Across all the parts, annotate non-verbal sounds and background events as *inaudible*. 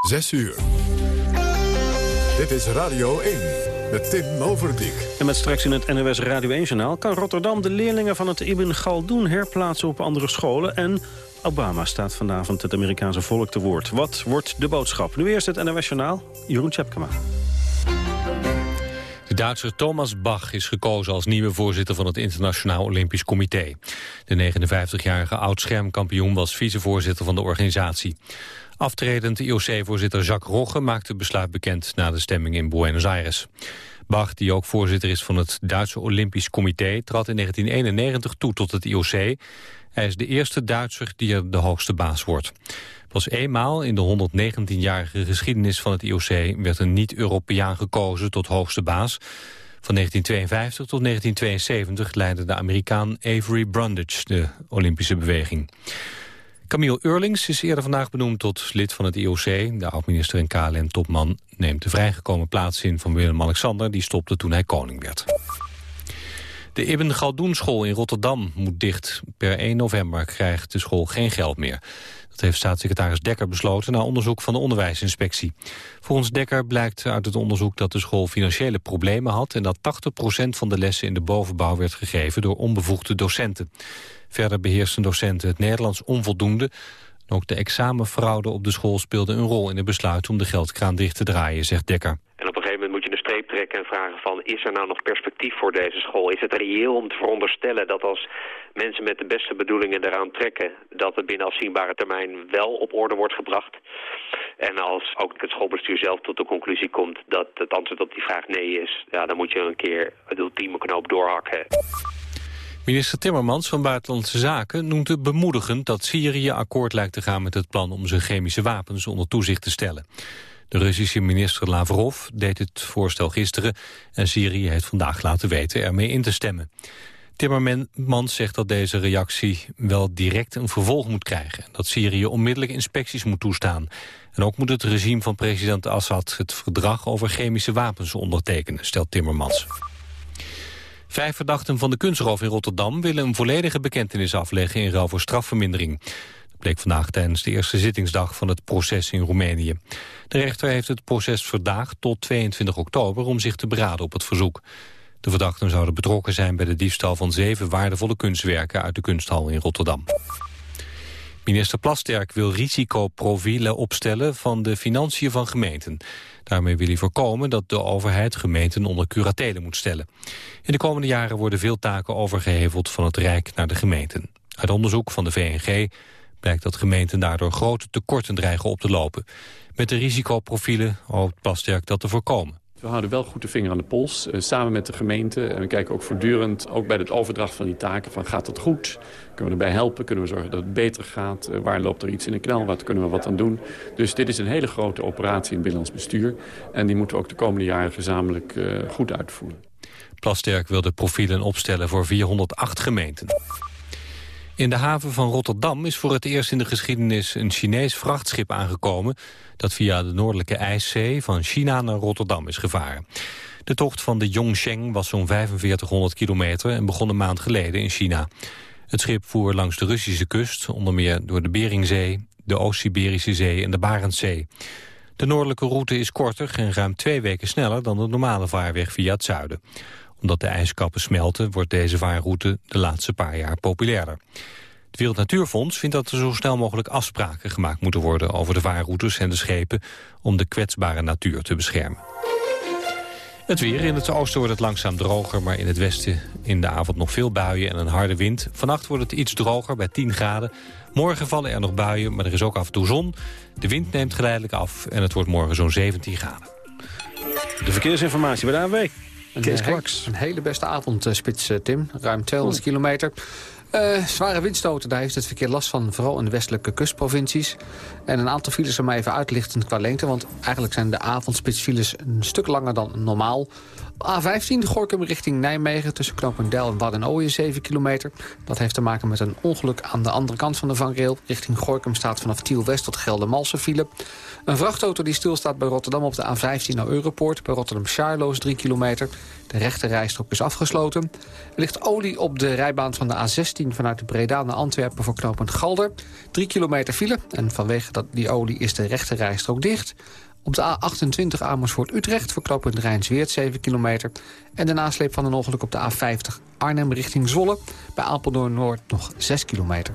Zes uur. Dit is Radio 1 met Tim Overdijk. En met straks in het NOS Radio 1-journaal... kan Rotterdam de leerlingen van het Ibn Galdoen herplaatsen op andere scholen... en Obama staat vanavond het Amerikaanse volk te woord. Wat wordt de boodschap? Nu eerst het NOS-journaal, Jeroen Tjepkema. De Duitser Thomas Bach is gekozen als nieuwe voorzitter van het Internationaal Olympisch Comité. De 59-jarige oud-schermkampioen was vicevoorzitter van de organisatie. Aftredend IOC-voorzitter Jacques Rogge maakte het besluit bekend na de stemming in Buenos Aires. Bach, die ook voorzitter is van het Duitse Olympisch Comité, trad in 1991 toe tot het IOC. Hij is de eerste Duitser die er de hoogste baas wordt. Pas eenmaal in de 119-jarige geschiedenis van het IOC werd een niet-Europeaan gekozen tot hoogste baas. Van 1952 tot 1972 leidde de Amerikaan Avery Brundage de Olympische beweging. Camille Eurlings is eerder vandaag benoemd tot lid van het IOC. De oud-minister KLM-topman neemt de vrijgekomen plaats in van Willem-Alexander... die stopte toen hij koning werd. De Ibn Galdoen school in Rotterdam moet dicht. Per 1 november krijgt de school geen geld meer. Dat heeft staatssecretaris Dekker besloten na onderzoek van de onderwijsinspectie. Volgens Dekker blijkt uit het onderzoek dat de school financiële problemen had... en dat 80% van de lessen in de bovenbouw werd gegeven door onbevoegde docenten. Verder beheersten docenten het Nederlands onvoldoende. ook de examenfraude op de school speelde een rol in het besluit om de geldkraan dicht te draaien, zegt Dekker. En op een gegeven moment moet je een streep trekken en vragen van... is er nou nog perspectief voor deze school? Is het reëel om te veronderstellen dat als mensen met de beste bedoelingen eraan trekken... dat het binnen afzienbare termijn wel op orde wordt gebracht? En als ook het schoolbestuur zelf tot de conclusie komt dat het antwoord op die vraag nee is... ja, dan moet je een keer het ultieme knoop doorhakken. Minister Timmermans van Buitenlandse Zaken noemt het bemoedigend dat Syrië akkoord lijkt te gaan met het plan om zijn chemische wapens onder toezicht te stellen. De Russische minister Lavrov deed het voorstel gisteren en Syrië heeft vandaag laten weten ermee in te stemmen. Timmermans zegt dat deze reactie wel direct een vervolg moet krijgen. Dat Syrië onmiddellijk inspecties moet toestaan. En ook moet het regime van president Assad het verdrag over chemische wapens ondertekenen, stelt Timmermans. Vijf verdachten van de kunstroof in Rotterdam willen een volledige bekentenis afleggen in ruil voor strafvermindering. Bleek vandaag tijdens de eerste zittingsdag van het proces in Roemenië. De rechter heeft het proces verdaagd tot 22 oktober om zich te beraden op het verzoek. De verdachten zouden betrokken zijn bij de diefstal van zeven waardevolle kunstwerken uit de kunsthal in Rotterdam. Minister Plasterk wil risicoprofielen opstellen van de financiën van gemeenten. Daarmee wil hij voorkomen dat de overheid gemeenten onder curatele moet stellen. In de komende jaren worden veel taken overgeheveld van het Rijk naar de gemeenten. Uit onderzoek van de VNG blijkt dat gemeenten daardoor grote tekorten dreigen op te lopen. Met de risicoprofielen hoopt Plasterk dat te voorkomen. We houden wel goed de vinger aan de pols, eh, samen met de gemeente. En we kijken ook voortdurend, ook bij het overdracht van die taken, van gaat het goed? Kunnen we erbij helpen? Kunnen we zorgen dat het beter gaat? Eh, waar loopt er iets in de knel? Wat kunnen we wat aan doen? Dus dit is een hele grote operatie in binnenlands bestuur. En die moeten we ook de komende jaren gezamenlijk uh, goed uitvoeren. Plasterk wil de profielen opstellen voor 408 gemeenten. In de haven van Rotterdam is voor het eerst in de geschiedenis een Chinees vrachtschip aangekomen dat via de noordelijke IJszee van China naar Rotterdam is gevaren. De tocht van de Yongsheng was zo'n 4500 kilometer en begon een maand geleden in China. Het schip voer langs de Russische kust, onder meer door de Beringzee, de Oost-Siberische Zee en de Barentszee. De noordelijke route is korter en ruim twee weken sneller dan de normale vaarweg via het zuiden omdat de ijskappen smelten, wordt deze vaarroute de laatste paar jaar populairder. Het Wereld Natuurfonds vindt dat er zo snel mogelijk afspraken gemaakt moeten worden over de vaarroutes en de schepen om de kwetsbare natuur te beschermen. Het weer. In het oosten wordt het langzaam droger, maar in het westen in de avond nog veel buien en een harde wind. Vannacht wordt het iets droger bij 10 graden. Morgen vallen er nog buien, maar er is ook af en toe zon. De wind neemt geleidelijk af en het wordt morgen zo'n 17 graden. De verkeersinformatie bij de ANW. Een, een hele beste avondspits, eh, Tim. Ruim 200 kilometer. Uh, zware windstoten, daar heeft het verkeer last van, vooral in de westelijke kustprovincies. En een aantal files er maar even uitlichtend qua lengte, want eigenlijk zijn de avondspitsfiles een stuk langer dan normaal. A15, Gorkum richting Nijmegen, tussen Knopendel en Waddenooien, 7 kilometer. Dat heeft te maken met een ongeluk aan de andere kant van de vangrail. Richting Gorkum staat vanaf Tiel West tot Geldermalsen file. Een vrachtauto die stilstaat bij Rotterdam op de A15 naar Europoort... bij Rotterdam-Charloes 3 kilometer. De rechte rijstrook is afgesloten. Er ligt olie op de rijbaan van de A16 vanuit de Breda naar Antwerpen... voor knooppunt Galder. 3 kilometer file en vanwege dat die olie is de rechte rijstrook dicht... Op de A28 Amersfoort-Utrecht verknopend Rijnsweert 7 kilometer. En de nasleep van een ongeluk op de A50 Arnhem richting Zwolle. Bij Apeldoorn-Noord nog 6 kilometer.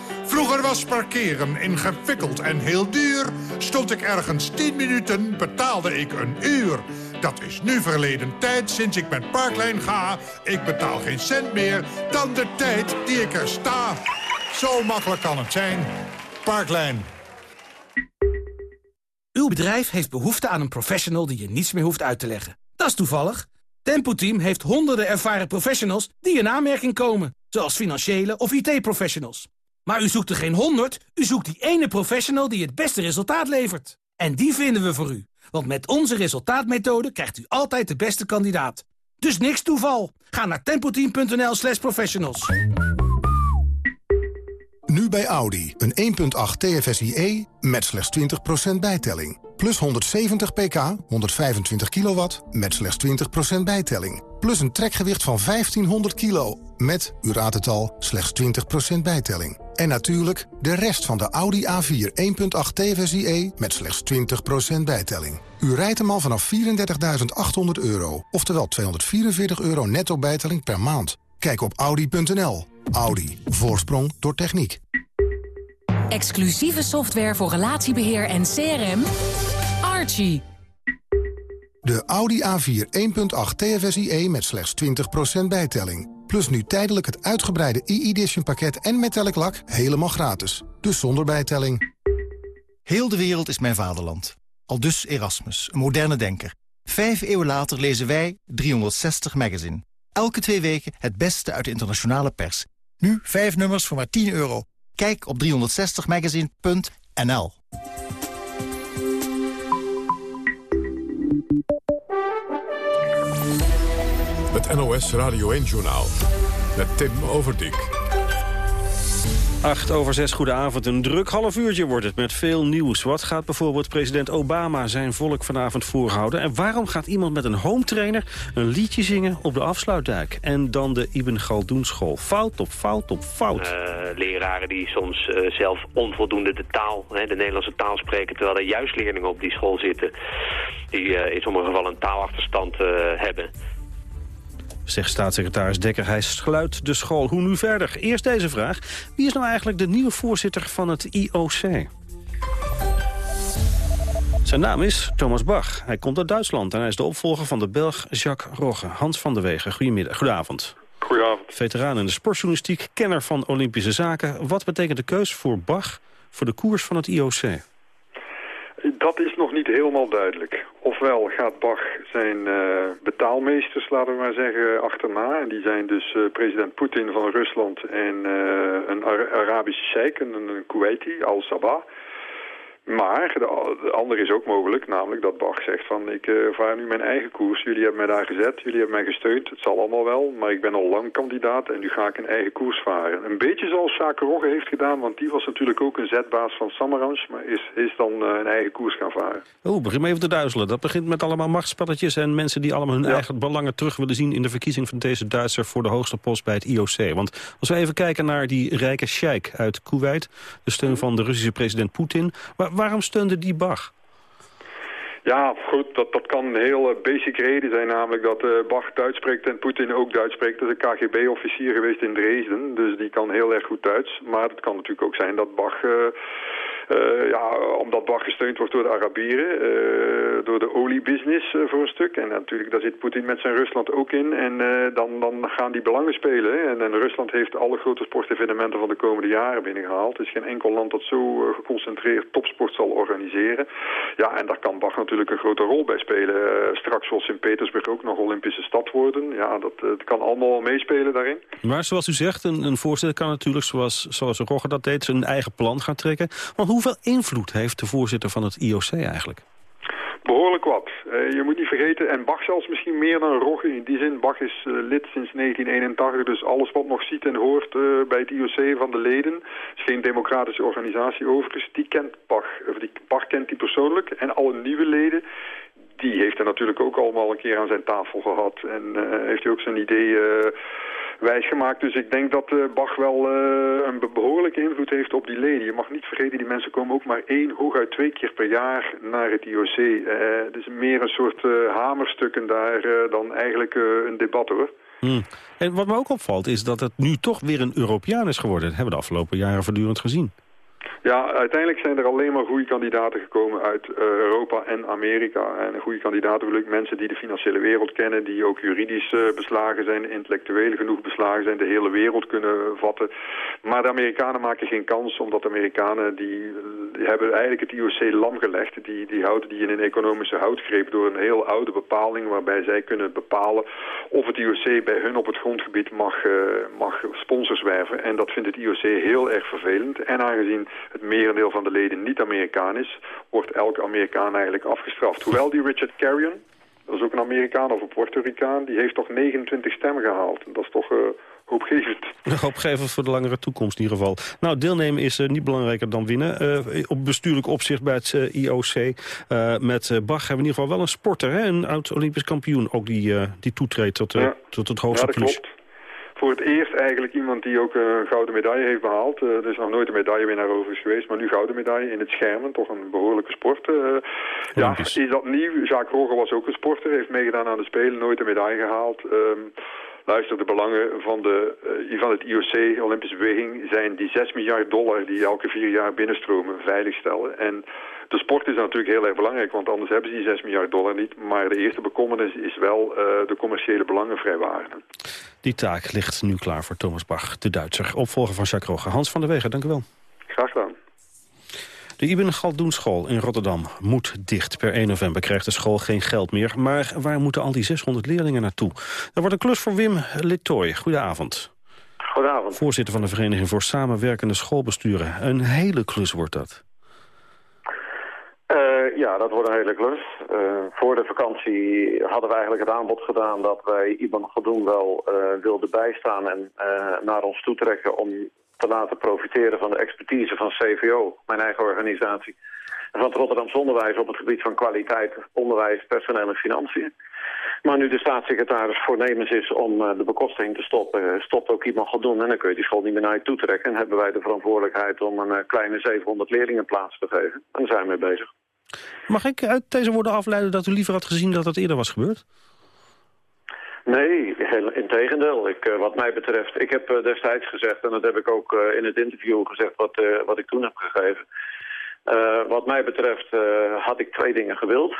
Vroeger was parkeren ingewikkeld en heel duur. Stond ik ergens 10 minuten, betaalde ik een uur. Dat is nu verleden tijd sinds ik met Parklijn ga. Ik betaal geen cent meer dan de tijd die ik er sta. Zo makkelijk kan het zijn. Parklijn. Uw bedrijf heeft behoefte aan een professional die je niets meer hoeft uit te leggen. Dat is toevallig. Tempo Team heeft honderden ervaren professionals die in aanmerking komen. Zoals financiële of IT-professionals. Maar u zoekt er geen honderd, u zoekt die ene professional die het beste resultaat levert. En die vinden we voor u. Want met onze resultaatmethode krijgt u altijd de beste kandidaat. Dus niks toeval. Ga naar tempoteam.nl slash professionals. Nu bij Audi. Een 1.8 TFSIe met slechts 20% bijtelling. Plus 170 pk, 125 kilowatt, met slechts 20% bijtelling. Plus een trekgewicht van 1500 kilo, met, u raadt het al, slechts 20% bijtelling. En natuurlijk de rest van de Audi A4 1.8 TFSIe met slechts 20% bijtelling. U rijdt hem al vanaf 34.800 euro, oftewel 244 euro netto bijtelling per maand. Kijk op Audi.nl. Audi. Voorsprong door techniek. Exclusieve software voor relatiebeheer en CRM. Archie. De Audi A4 1.8 TFSIe met slechts 20% bijtelling. Plus nu tijdelijk het uitgebreide e-edition pakket en metallic lak helemaal gratis. Dus zonder bijtelling. Heel de wereld is mijn vaderland. Al dus Erasmus, een moderne denker. Vijf eeuwen later lezen wij 360 Magazine. Elke twee weken het beste uit de internationale pers. Nu vijf nummers voor maar 10 euro. Kijk op 360magazine.nl Het NOS Radio 1-journaal met Tim Overdijk. 8 over 6, goedenavond. Een druk half uurtje wordt het met veel nieuws. Wat gaat bijvoorbeeld president Obama zijn volk vanavond voorhouden? En waarom gaat iemand met een home trainer een liedje zingen op de afsluitdijk? En dan de Ibn Galdoen school. Fout op fout op fout. Uh, leraren die soms uh, zelf onvoldoende de taal, hè, de Nederlandse taal spreken... terwijl er juist leerlingen op die school zitten... die uh, in sommige gevallen een taalachterstand hebben zegt staatssecretaris Dekker. Hij sluit de school. Hoe nu verder? Eerst deze vraag. Wie is nou eigenlijk de nieuwe voorzitter van het IOC? Zijn naam is Thomas Bach. Hij komt uit Duitsland en hij is de opvolger van de Belg Jacques Rogge. Hans van der Wegen, goedemiddag. Goedenavond. Goedenavond. Veteraan in de sportjournalistiek, kenner van Olympische zaken. Wat betekent de keus voor Bach voor de koers van het IOC? Dat is nog niet helemaal duidelijk. Ofwel gaat Bach zijn uh, betaalmeesters, laten we maar zeggen, achterna. En die zijn dus uh, president Poetin van Rusland en uh, een Arabische sheik, een Kuwaiti, al-Sabah. Maar de, andere is ook mogelijk, namelijk dat Bach zegt van ik uh, vaar nu mijn eigen koers. Jullie hebben mij daar gezet, jullie hebben mij gesteund, het zal allemaal wel. Maar ik ben al lang kandidaat en nu ga ik een eigen koers varen. Een beetje zoals Rogge heeft gedaan, want die was natuurlijk ook een zetbaas van Samaranch. Maar is, is dan uh, een eigen koers gaan varen. Oeh, begin maar even te duizelen. Dat begint met allemaal machtsspelletjes en mensen die allemaal hun ja. eigen belangen terug willen zien... in de verkiezing van deze Duitser voor de hoogste post bij het IOC. Want als we even kijken naar die rijke sheik uit Kuwait, de steun van de Russische president Poetin... Waar, waarom steunde die Bach? Ja, goed, dat, dat kan een heel basic reden zijn, namelijk dat uh, Bach Duits spreekt en Poetin ook Duits spreekt. Dat is een KGB-officier geweest in Dresden, dus die kan heel erg goed Duits. Maar het kan natuurlijk ook zijn dat Bach Uh, ja, omdat Bach gesteund wordt door de Arabieren, uh, door de oliebusiness uh, voor een stuk. En natuurlijk, daar zit Poetin met zijn Rusland ook in. En dan, dan gaan die belangen spelen. En, en, Rusland heeft alle grote sportevenementen van de komende jaren binnengehaald. Er is geen enkel land dat zo geconcentreerd topsport zal organiseren. Ja, en daar kan Bach natuurlijk een grote rol bij spelen. straks zal Sint-Petersburg ook nog Olympische stad worden. Ja, dat, dat kan allemaal meespelen daarin. Maar zoals u zegt, een, een voorzitter kan natuurlijk, zoals, zoals Rogger dat deed, zijn eigen plan gaan trekken. Want hoeveel invloed heeft de voorzitter van het IOC eigenlijk? Behoorlijk wat. Uh, je moet niet vergeten, en Bach zelfs misschien meer dan Rogge. In die zin, Bach is uh, lid sinds 1981, dus alles wat nog ziet en hoort uh, bij het IOC van de leden, is geen democratische organisatie overigens, die kent Bach. Of die, Bach kent die persoonlijk en alle nieuwe leden, die heeft er natuurlijk ook allemaal een keer aan zijn tafel gehad. En heeft hij ook zijn idee wijsgemaakt. Dus ik denk dat uh, Bach wel uh, een behoorlijke invloed heeft op die leden. Je mag niet vergeten, die mensen komen ook maar één, hooguit twee keer per jaar naar het IOC. Uh, het is meer een soort hamerstukken daar dan eigenlijk een debat hoor. Hmm. En wat me ook opvalt is dat het nu toch weer een Europeaan is geworden. Dat hebben we de afgelopen jaren voortdurend gezien. Ja, uiteindelijk zijn er alleen maar goede kandidaten gekomen uit uh, Europa en Amerika. En goede kandidaten bedoel ik mensen die de financiële wereld kennen, die ook juridisch uh, beslagen zijn, intellectueel genoeg beslagen zijn, de hele wereld kunnen vatten. Maar de Amerikanen maken geen kans, omdat de Amerikanen die, die hebben eigenlijk het IOC lam gelegd. Die, die houden die in een economische houtgreep door een heel oude bepaling waarbij zij kunnen bepalen of het IOC bij hun op het grondgebied mag, mag sponsors werven. En dat vindt het IOC heel erg vervelend. En aangezien het merendeel van de leden niet Amerikaan is, wordt elke Amerikaan eigenlijk afgestraft. Hoewel die Richard Carrion, dat is ook een Amerikaan of een Puerto Ricaan, die heeft toch 29 stemmen gehaald. Dat is toch... Uh, hoopgevend. *laughs* Hoopgevend voor de langere toekomst in ieder geval. Nou, deelnemen is uh, niet belangrijker dan winnen. Uh, op bestuurlijk opzicht bij het uh, IOC. met Bach hebben we in ieder geval wel een sporter, hè? een oud-Olympisch kampioen... ook die, die toetreedt tot, ja. tot het hoogste ja, plus. Klopt voor het eerst eigenlijk iemand die ook een gouden medaille heeft behaald. Uh, er is nog nooit een medaillewinnaar overigens geweest, maar nu gouden medaille in het schermen. Toch een behoorlijke sport. Uh, ja, is dat nieuw? Jacques Roger was ook een sporter, heeft meegedaan aan de Spelen, nooit een medaille gehaald. Um, luister, de belangen van, de, uh, van het IOC, Olympische Beweging, zijn die 6 miljard dollar die elke vier jaar binnenstromen veiligstellen. En de sport is natuurlijk heel erg belangrijk, want anders hebben ze die 6 miljard dollar niet. Maar de eerste bekommernis is wel uh, de commerciële belangen vrijwaren. Die taak ligt nu klaar voor Thomas Bach, de Duitser. Opvolger van Jacques Roger. Hans van der Wegen, dank u wel. Graag gedaan. De Ibn Galdoenschool in Rotterdam moet dicht. Per 1 november krijgt de school geen geld meer. Maar waar moeten al die 600 leerlingen naartoe? Dat wordt een klus voor Wim Littoy. Goedenavond. Goedenavond. Voorzitter van de Vereniging voor Samenwerkende Schoolbesturen. Een hele klus wordt dat. Uh, ja, dat wordt een hele klus. Uh, voor de vakantie hadden we eigenlijk het aanbod gedaan dat wij Iban Gadoen wel uh, wilden bijstaan en naar ons toetrekken om te laten profiteren van de expertise van CVO, mijn eigen organisatie, en van het Rotterdamse onderwijs op het gebied van kwaliteit, onderwijs, personeel en financiën. Maar nu de staatssecretaris voornemens is om de bekostiging te stoppen, stopt ook iemand Gadoen en dan kun je die school niet meer naar je toe trekken. En hebben wij de verantwoordelijkheid om een kleine 700 leerlingen plaats te geven. En daar zijn we mee bezig. Mag ik uit deze woorden afleiden dat u liever had gezien dat dat eerder was gebeurd? Nee, in tegendeel. Ik, uh, wat mij betreft, ik heb uh, destijds gezegd, en dat heb ik ook uh, in het interview gezegd wat, wat ik toen heb gegeven. wat mij betreft had ik twee dingen gewild.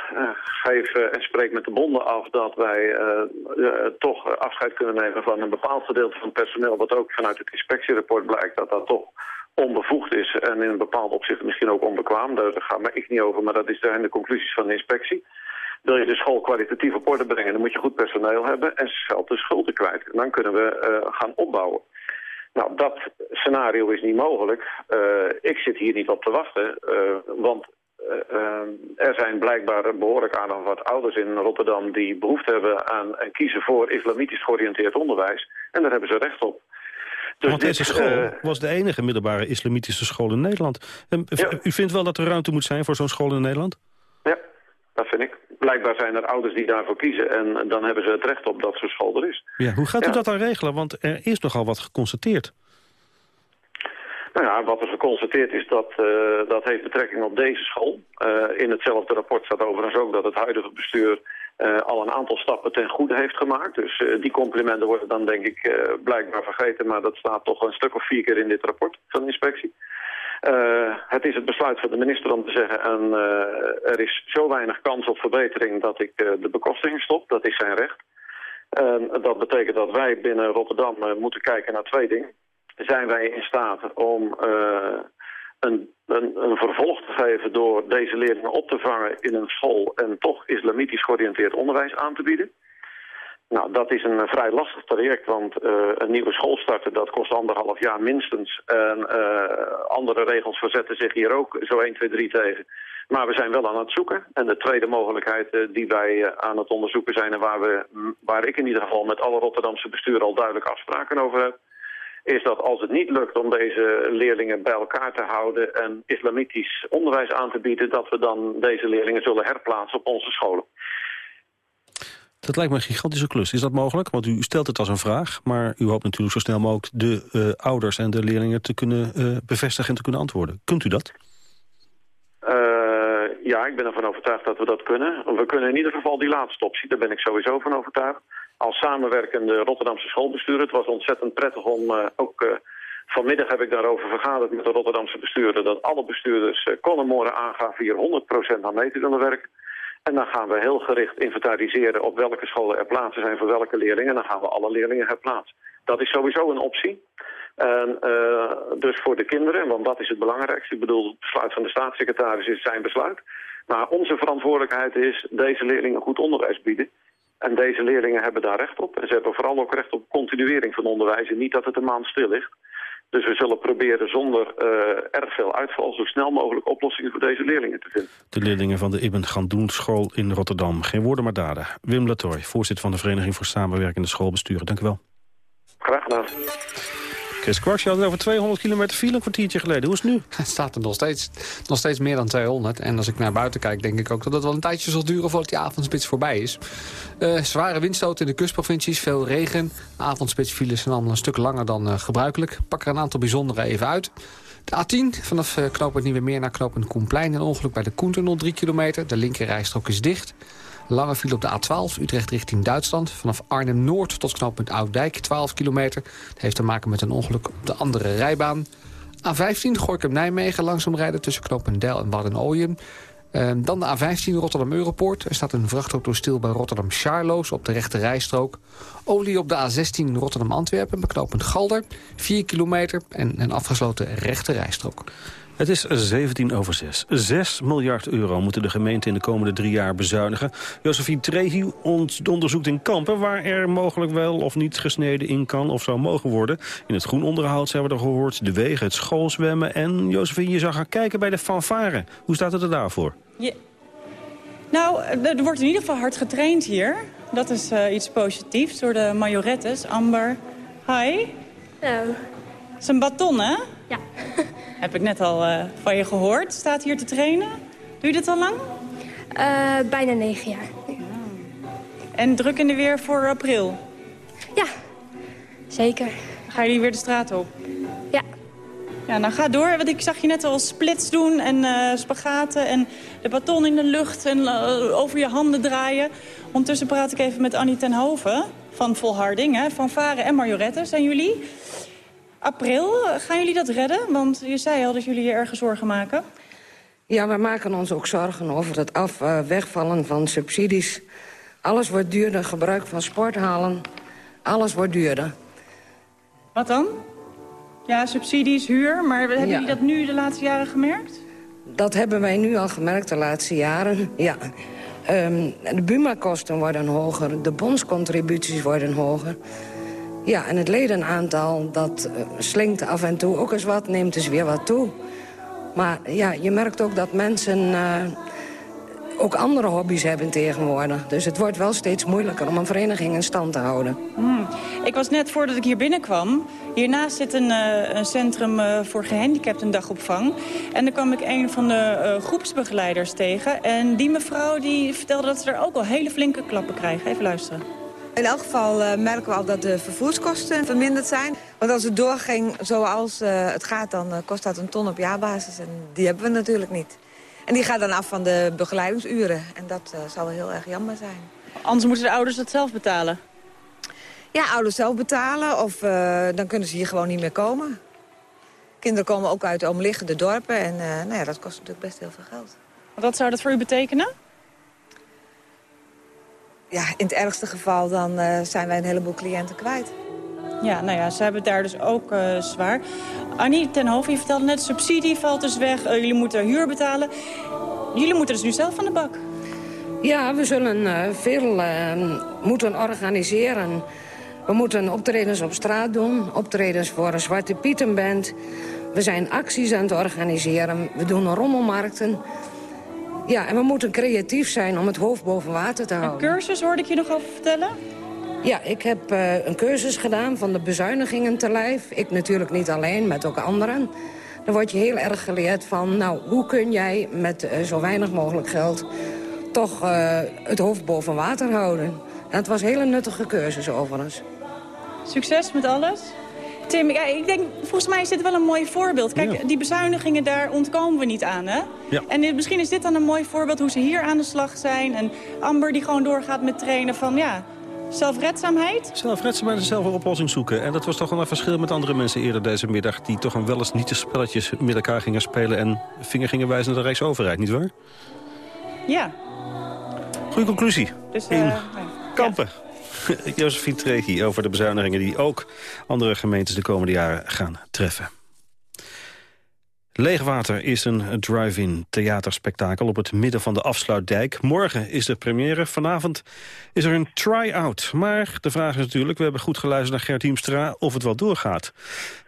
geef en spreek met de bonden af dat wij toch afscheid kunnen nemen van een bepaald gedeelte van het personeel, wat ook vanuit het inspectierapport blijkt dat dat toch onbevoegd is en in een bepaald opzicht misschien ook onbekwaam. Daar ga ik niet over, maar dat zijn de conclusies van de inspectie. Wil je de school kwalitatief op orde brengen, dan moet je goed personeel hebben en geld de schulden kwijt. En dan kunnen we uh, gaan opbouwen. Nou, dat scenario is niet mogelijk. Uh, ik zit hier niet op te wachten, uh, want er zijn blijkbaar behoorlijk aardig wat ouders in Rotterdam die behoefte hebben aan en kiezen voor islamitisch georiënteerd onderwijs. En daar hebben ze recht op. Dus Want deze school uh, was de enige middelbare islamitische school in Nederland. Ja. U vindt wel dat er ruimte moet zijn voor zo'n school in Nederland? Ja, dat vind ik. Blijkbaar zijn er ouders die daarvoor kiezen. En dan hebben ze het recht op dat zo'n school er is. Ja, hoe gaat u dat dan regelen? Want er is nogal wat geconstateerd. Nou ja, wat er geconstateerd is, dat, uh, dat heeft betrekking op deze school. Uh, in hetzelfde rapport staat overigens ook dat het huidige bestuur uh, al een aantal stappen ten goede heeft gemaakt. Dus uh, die complimenten worden dan denk ik uh, blijkbaar vergeten. Maar dat staat toch een stuk of vier keer in dit rapport van de inspectie. Het is het besluit van de minister om te zeggen... en er is zo weinig kans op verbetering dat ik de bekostiging stop. Dat is zijn recht. dat betekent dat wij binnen Rotterdam moeten kijken naar twee dingen. Zijn wij in staat om een, een, vervolg te geven... door deze leerlingen op te vangen in een school... en toch islamitisch georiënteerd onderwijs aan te bieden... Nou, dat is een uh, vrij lastig traject, want uh, een nieuwe school starten, dat kost anderhalf jaar minstens. En uh, andere regels verzetten zich hier ook zo 1, 2, 3 tegen. Maar we zijn wel aan het zoeken. En de tweede mogelijkheid die wij aan het onderzoeken zijn... en waar, we, waar ik in ieder geval met alle Rotterdamse besturen al duidelijk afspraken over heb... is dat als het niet lukt om deze leerlingen bij elkaar te houden... en islamitisch onderwijs aan te bieden... dat we dan deze leerlingen zullen herplaatsen op onze scholen. Dat lijkt me een gigantische klus. Is dat mogelijk? Want u stelt het als een vraag, maar u hoopt natuurlijk zo snel mogelijk de uh, ouders en de leerlingen te kunnen uh, bevestigen en te kunnen antwoorden. Kunt u dat? Uh, ja, ik ben ervan overtuigd dat we dat kunnen. We kunnen in ieder geval die laatste optie, daar ben ik sowieso van overtuigd. Als samenwerkende Rotterdamse schoolbestuur, het was ontzettend prettig om ook... Vanmiddag heb ik daarover vergaderd met de Rotterdamse bestuurder... dat alle bestuurders konden morgen aangaven hier 100% aan mee te willen werken. En dan gaan we heel gericht inventariseren op welke scholen er plaatsen zijn voor welke leerlingen. En dan gaan we alle leerlingen herplaatsen. Dat is sowieso een optie. En, dus voor de kinderen, want dat is het belangrijkste. Ik bedoel, het besluit van de staatssecretaris is zijn besluit. Maar onze verantwoordelijkheid is deze leerlingen goed onderwijs bieden. En deze leerlingen hebben daar recht op. En ze hebben vooral ook recht op continuering van onderwijs en niet dat het een maand stil ligt. Dus we zullen proberen zonder uh, erg veel uitval... zo snel mogelijk oplossingen voor deze leerlingen te vinden. De leerlingen van de Ibn Gandoen school in Rotterdam. Geen woorden maar daden. Wim Latoy, voorzitter van de Vereniging voor Samenwerkende Schoolbesturen. Dank u wel. Graag gedaan. Chris Kwartje had het over 200 kilometer file een kwartiertje geleden. Hoe is het nu? *laughs* Het staat er nog steeds, nog steeds meer dan 200. En als ik naar buiten kijk, denk ik ook dat het wel een tijdje zal duren... voordat die avondspits voorbij is. Uh, zware windstoten in de kustprovincies, veel regen. Avondspitsfiles zijn allemaal een stuk langer dan uh, gebruikelijk. Pak er een aantal bijzondere even uit. De A10, vanaf uh, knooppunt Nieuwe Meer naar knooppunt Koenplein... een ongeluk bij de Koentunnel, 3 kilometer. De linkerrijstrook is dicht. Lange file op de A12, Utrecht richting Duitsland. Vanaf Arnhem-Noord tot knooppunt Ouddijk, 12 kilometer. Dat heeft te maken met een ongeluk op de andere rijbaan. A15, Gorkum-Nijmegen, langzaam rijden tussen knooppunt Del en Wadden-Ooyen. Uh, dan de A15 Rotterdam-Europoort. Er staat een vrachtauto stil bij Rotterdam-Charloes op de rechte rijstrook. Olie op de A16 Rotterdam-Antwerpen bij Galder. 4 kilometer en een afgesloten rechte rijstrook. Het is 17 over 6. 6 miljard euro moeten de gemeenten in de komende drie jaar bezuinigen. Josephine Trehi onderzoekt in Kampen waar er mogelijk wel of niet gesneden in kan of zou mogen worden. In het groen onderhoud hebben we er gehoord, de wegen, het schoolzwemmen. En Josephine, je zag haar kijken bij de fanfare. Hoe staat het er daarvoor? Ja. Nou, er wordt in ieder geval hard getraind hier. Dat is uh, iets positiefs door de majorettes. Amber, hi. Hallo. Het is een baton, hè? Ja. *laughs* Heb ik net al uh, van je gehoord. Staat hier te trainen. Doe je dit al lang? Uh, bijna negen jaar. Oh. En druk in de weer voor april? Ja, zeker. Gaan jullie weer de straat op? Ja. Ja, nou ga door. Want ik zag je net al splits doen en uh, spagaten en de baton in de lucht en over je handen draaien. Ondertussen praat ik even met Annie ten Hoven van Volharding, hè, van Varen en Marjoretten. Zijn jullie? April, gaan jullie dat redden? Want je zei al dat jullie je ergens zorgen maken. Ja, we maken ons ook zorgen over het af, uh, wegvallen van subsidies. Alles wordt duurder, gebruik van sporthalen. Alles wordt duurder. Wat dan? Ja, subsidies, huur. Maar hebben ja. jullie dat nu de laatste jaren gemerkt? Dat hebben wij nu al gemerkt de laatste jaren, *laughs* ja. Um, de Buma-kosten worden hoger, de bondscontributies worden hoger. Ja, en het ledenaantal, dat uh, slinkt af en toe ook eens wat, neemt dus weer wat toe. Maar ja, je merkt ook dat mensen uh, ook andere hobby's hebben tegenwoordig. Dus het wordt wel steeds moeilijker om een vereniging in stand te houden. Hmm. Ik was net voordat ik hier binnenkwam. Hiernaast zit een, uh, een centrum voor gehandicapten dagopvang. En daar kwam ik een van de groepsbegeleiders tegen. En die mevrouw die vertelde dat ze er ook al hele flinke klappen krijgen. Even luisteren. In elk geval uh, merken we al dat de vervoerskosten verminderd zijn. Want als het doorging zoals uh, het gaat, dan uh, kost dat een ton op jaarbasis. En die hebben we natuurlijk niet. En die gaat dan af van de begeleidingsuren. En dat zal wel heel erg jammer zijn. Anders moeten de ouders dat zelf betalen? Ja, ouders zelf betalen. Of dan kunnen ze hier gewoon niet meer komen. Kinderen komen ook uit de omliggende dorpen en nou ja, dat kost natuurlijk best heel veel geld. Wat zou dat voor u betekenen? Ja, in het ergste geval dan uh, zijn wij een heleboel cliënten kwijt. Ja, nou ja, ze hebben het daar dus ook uh, zwaar. Annie Tenhoven, je vertelde net, subsidie valt dus weg. Uh, jullie moeten huur betalen. Jullie moeten dus nu zelf van de bak. Ja, we zullen uh, veel moeten organiseren. We moeten optredens op straat doen. Optredens voor een Zwarte Pietenband. We zijn acties aan het organiseren. We doen rommelmarkten. Ja, en we moeten creatief zijn om het hoofd boven water te houden. Een cursus hoorde ik je nog over vertellen? Ja, ik heb uh, een cursus gedaan van de bezuinigingen te lijf. Ik natuurlijk niet alleen, met ook anderen. Dan word je heel erg geleerd van, nou, hoe kun jij met uh, zo weinig mogelijk geld... toch uh, het hoofd boven water houden. En het was een hele nuttige cursus overigens. Succes met alles. Tim, ja, ik denk, volgens mij is dit wel een mooi voorbeeld. Kijk, ja. die bezuinigingen, daar ontkomen we niet aan, hè? Ja. En misschien is dit dan een mooi voorbeeld hoe ze hier aan de slag zijn. En Amber die gewoon doorgaat met trainen van, ja, zelfredzaamheid. Zelfredzaamheid en zelf een oplossing zoeken. En dat was toch wel een verschil met andere mensen eerder deze middag... die toch een wel eens niet de spelletjes met elkaar gingen spelen... en vinger gingen wijzen naar de Rijksoverheid, nietwaar? Ja. Goeie conclusie. Dus, In uh, Kampen. Ja. *laughs* Josephine Trehi over de bezuinigingen die ook andere gemeentes de komende jaren gaan treffen. Leegwater is een drive-in theaterspektakel op het midden van de afsluitdijk. Morgen is de première, vanavond is er een try-out. Maar de vraag is natuurlijk, we hebben goed geluisterd naar Gert Hiemstra... of het wel doorgaat.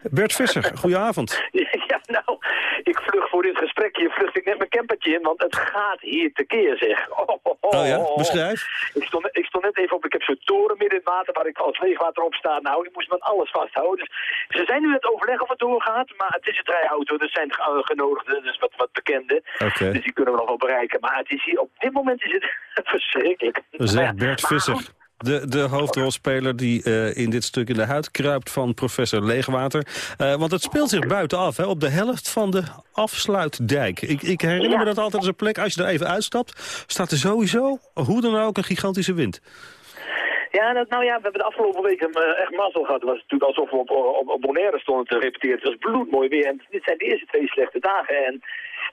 Bert Visser, *laughs* goedenavond. Ja, nou, ik vlug voor dit gesprekje, vlucht ik net mijn campertje in, want het gaat hier tekeer, zeg. *laughs* Oh, oh, oh, oh ja, beschrijf. Ik stond, ik stond net even op, ik heb zo'n toren midden in het water waar ik als leegwater op sta. Nou, ik moest me alles vasthouden. Dus ze zijn nu aan het overleggen of het doorgaat, maar het is een try-auto, dat zijn genodigden, dus wat, wat bekende. Okay. Dus die kunnen we nog wel bereiken. Maar het is hier, op dit moment is het *laughs* verschrikkelijk. Zeg Bert Visser. De, de hoofdrolspeler die uh, in dit stuk in de huid kruipt van professor Leegwater. Uh, want het speelt zich buitenaf, hè, op de helft van de afsluitdijk. Ik, ik herinner ja. me dat altijd als een plek, als je er even uitstapt... staat er sowieso, hoe dan ook, een gigantische wind. Ja, dat, nou ja, we hebben de afgelopen weken uh, echt mazzel gehad. Het was natuurlijk alsof we op, op, op Bonaire stonden te repeteren. Het was bloedmooi weer en dit zijn de eerste twee slechte dagen. En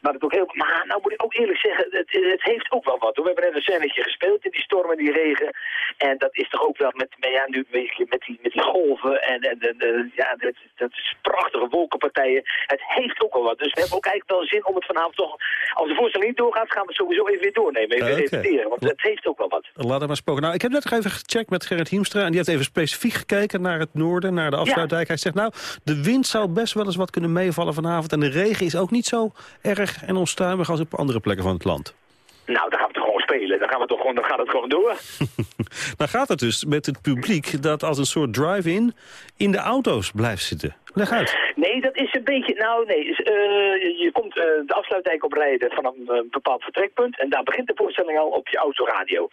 maar, het ook heel, maar nou moet ik ook eerlijk zeggen, het, het heeft ook wel wat. Hoor. We hebben net een scènetje gespeeld in die storm en die regen. En dat is toch ook wel met, met, ja, nu met, die, met die golven en, en, en ja, dat, dat is prachtige wolkenpartijen. Het heeft ook wel wat. Dus we hebben ook eigenlijk wel zin om het vanavond toch, als de voorstelling niet doorgaat, gaan we het sowieso even weer doornemen. Even okay. repeteren, want het heeft ook wel wat. Laat maar spoken. Nou, ik heb net nog even gecheckt met Gerrit Hiemstra en die heeft even specifiek gekeken naar het noorden, naar de afsluitdijk. Ja. Hij zegt, nou, de wind zou best wel eens wat kunnen meevallen vanavond en de regen is ook niet zo erg en onstuimig als op andere plekken van het land. Nou, dan gaan we toch gewoon spelen. Dan, gaan we toch gewoon, dan gaat het gewoon door. *laughs* dan gaat het dus met het publiek dat als een soort drive-in in de auto's blijft zitten. Leg uit. Nee, dat is een beetje... Nou, nee. Uh, je, je, komt uh, de afsluitdijk oprijden van een uh, bepaald vertrekpunt. En daar begint de voorstelling al op je autoradio.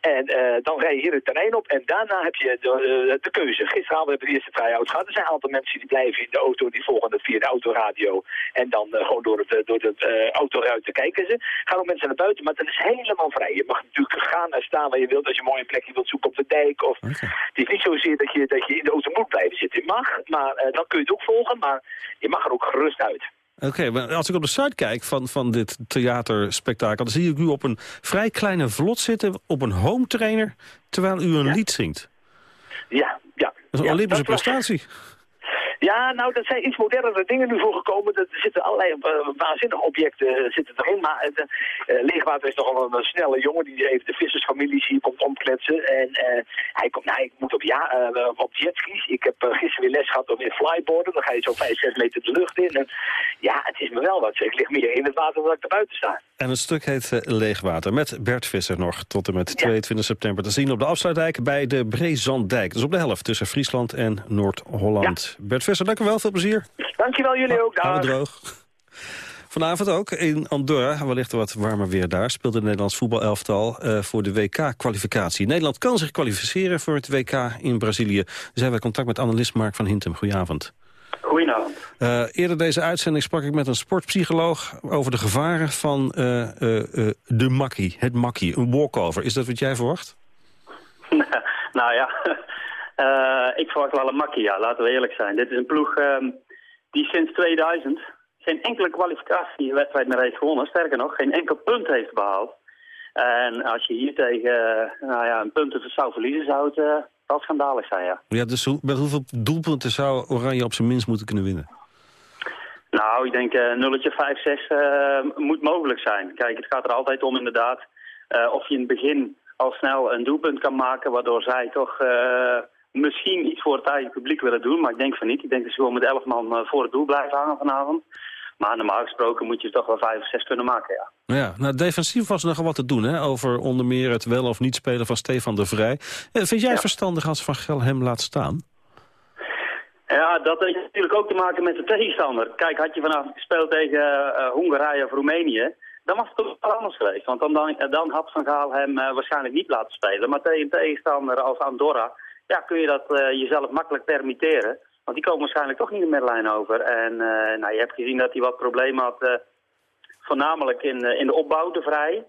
En dan rij je hier het terrein op. En daarna heb je de, de keuze. Gisteravond hebben we de eerste try-out gehad. Er zijn een aantal mensen die blijven in de auto. Die volgen het via de autoradio. En dan gewoon door het, door het autoruiten kijken ze. Gaan ook mensen naar buiten. Maar het is helemaal vrij. Je mag natuurlijk gaan en staan waar je wilt. Als je een mooie plekje wilt zoeken op de dijk. Of, okay. Het is niet zozeer dat je, dat je in de auto moet blijven zitten. Je mag, maar dan kun je het ook volgen. Maar je mag er ook gerust uit. Oké, okay, maar als ik op de site kijk van, van dit theaterspektakel... dan zie ik u op een vrij kleine vlot zitten op een home trainer... terwijl u een ja. lied zingt. Ja, ja. Dat is een ja, Olympische prestatie. Ja, nou, dat zijn iets modernere dingen nu voor gekomen. Er zitten allerlei uh, waanzinnige objecten zitten erin. Maar uh, Leegwater is nogal een, een, snelle jongen die even de vissersfamilies hier komt omkletsen. En hij, komt, nou, hij moet op, ja, op jetskis. Ik heb gisteren weer les gehad op in flyboarden. Dan ga je zo 5, 6 meter de lucht in. En, ja, het is me wel wat. Ik lig meer in het water dan ik er buiten sta. En het stuk heet Leegwater met Bert Visser nog tot en met 22 ja. september te zien op de afsluitdijk bij de Brezandijk. Dus op de helft tussen Friesland en Noord-Holland. Ja. Bert Visser, dank u wel. Veel plezier. Dankjewel, jullie ook. Hou droog. Vanavond ook in Andorra, wellicht wat warmer weer daar... speelt het Nederlands voetbalelftal uh, voor de WK-kwalificatie. Nederland kan zich kwalificeren voor het WK in Brazilië. Dus hebben wij contact met analist Mark van Hintem. Goedenavond. Goedenavond. Uh, eerder deze uitzending sprak ik met een sportpsycholoog... over de gevaren van uh, de makkie, het makkie, een walkover. Is dat wat jij verwacht? *laughs* nou ja... Uh, ik verwacht wel een makkie, ja. Laten we eerlijk zijn. Dit is een ploeg um, die sinds 2000 geen enkele kwalificatiewedstrijd meer heeft gewonnen. Sterker nog, geen enkel punt heeft behaald. En als je hier tegen uh, nou ja, een punten zou verliezen, zou het uh, wel schandalig zijn, ja. Ja, dus hoe, met hoeveel doelpunten zou Oranje op zijn minst moeten kunnen winnen? Nou, ik denk uh, nulletje 5, 6 moet mogelijk zijn. Kijk, het gaat er altijd om inderdaad of je in het begin al snel een doelpunt kan maken... waardoor zij toch misschien iets voor het eigen publiek willen doen. Maar ik denk van niet. Ik denk dat ze gewoon met 11 man voor het doel blijven hangen vanavond. Maar normaal gesproken moet je toch wel vijf of zes kunnen maken, ja. Ja, nou, defensief was er nogal wat te doen, hè? Over onder meer het wel of niet spelen van Stefan de Vrij. Eh, vind jij verstandig als Van Gel hem laat staan? Ja, dat heeft natuurlijk ook te maken met de tegenstander. Kijk, had je vanavond gespeeld tegen uh, Hongarije of Roemenië... dan was het toch wel anders geweest. Want dan, dan, dan had Van Gaal hem uh, waarschijnlijk niet laten spelen. Maar tegen een tegenstander als Andorra... ja, kun je dat jezelf makkelijk permitteren... Want die komen waarschijnlijk toch niet de middenlijn over. En uh, nou, je hebt gezien dat hij wat problemen had, uh, voornamelijk in, in de opbouw te vrij.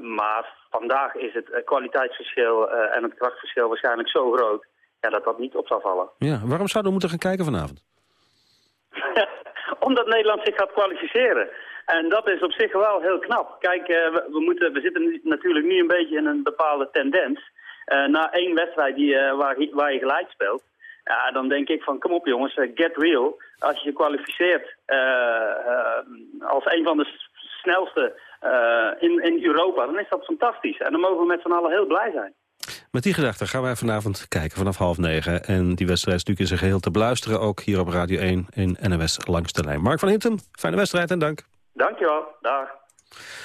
maar vandaag is het kwaliteitsverschil en het krachtverschil waarschijnlijk zo groot... Ja, dat dat niet op zal vallen. Ja, waarom zouden we moeten gaan kijken vanavond? *laughs* Omdat Nederland zich gaat kwalificeren. En dat is op zich wel heel knap. Kijk, we, moeten, we zitten natuurlijk nu een beetje in een bepaalde tendens. Na één wedstrijd die, waar, waar je gelijk speelt... Ja, dan denk ik van kom op jongens, eh, get real. Als je je kwalificeert uh, uh, als een van de snelste in, in Europa, dan is dat fantastisch. En dan mogen we met z'n allen heel blij zijn. Met die gedachte gaan wij vanavond kijken vanaf half negen. En die wedstrijd is natuurlijk in zijn geheel te beluisteren. Ook hier op Radio 1 in NOS Langs de Lijn. Mark van Hintem, fijne wedstrijd en dank. Dankjewel, dag.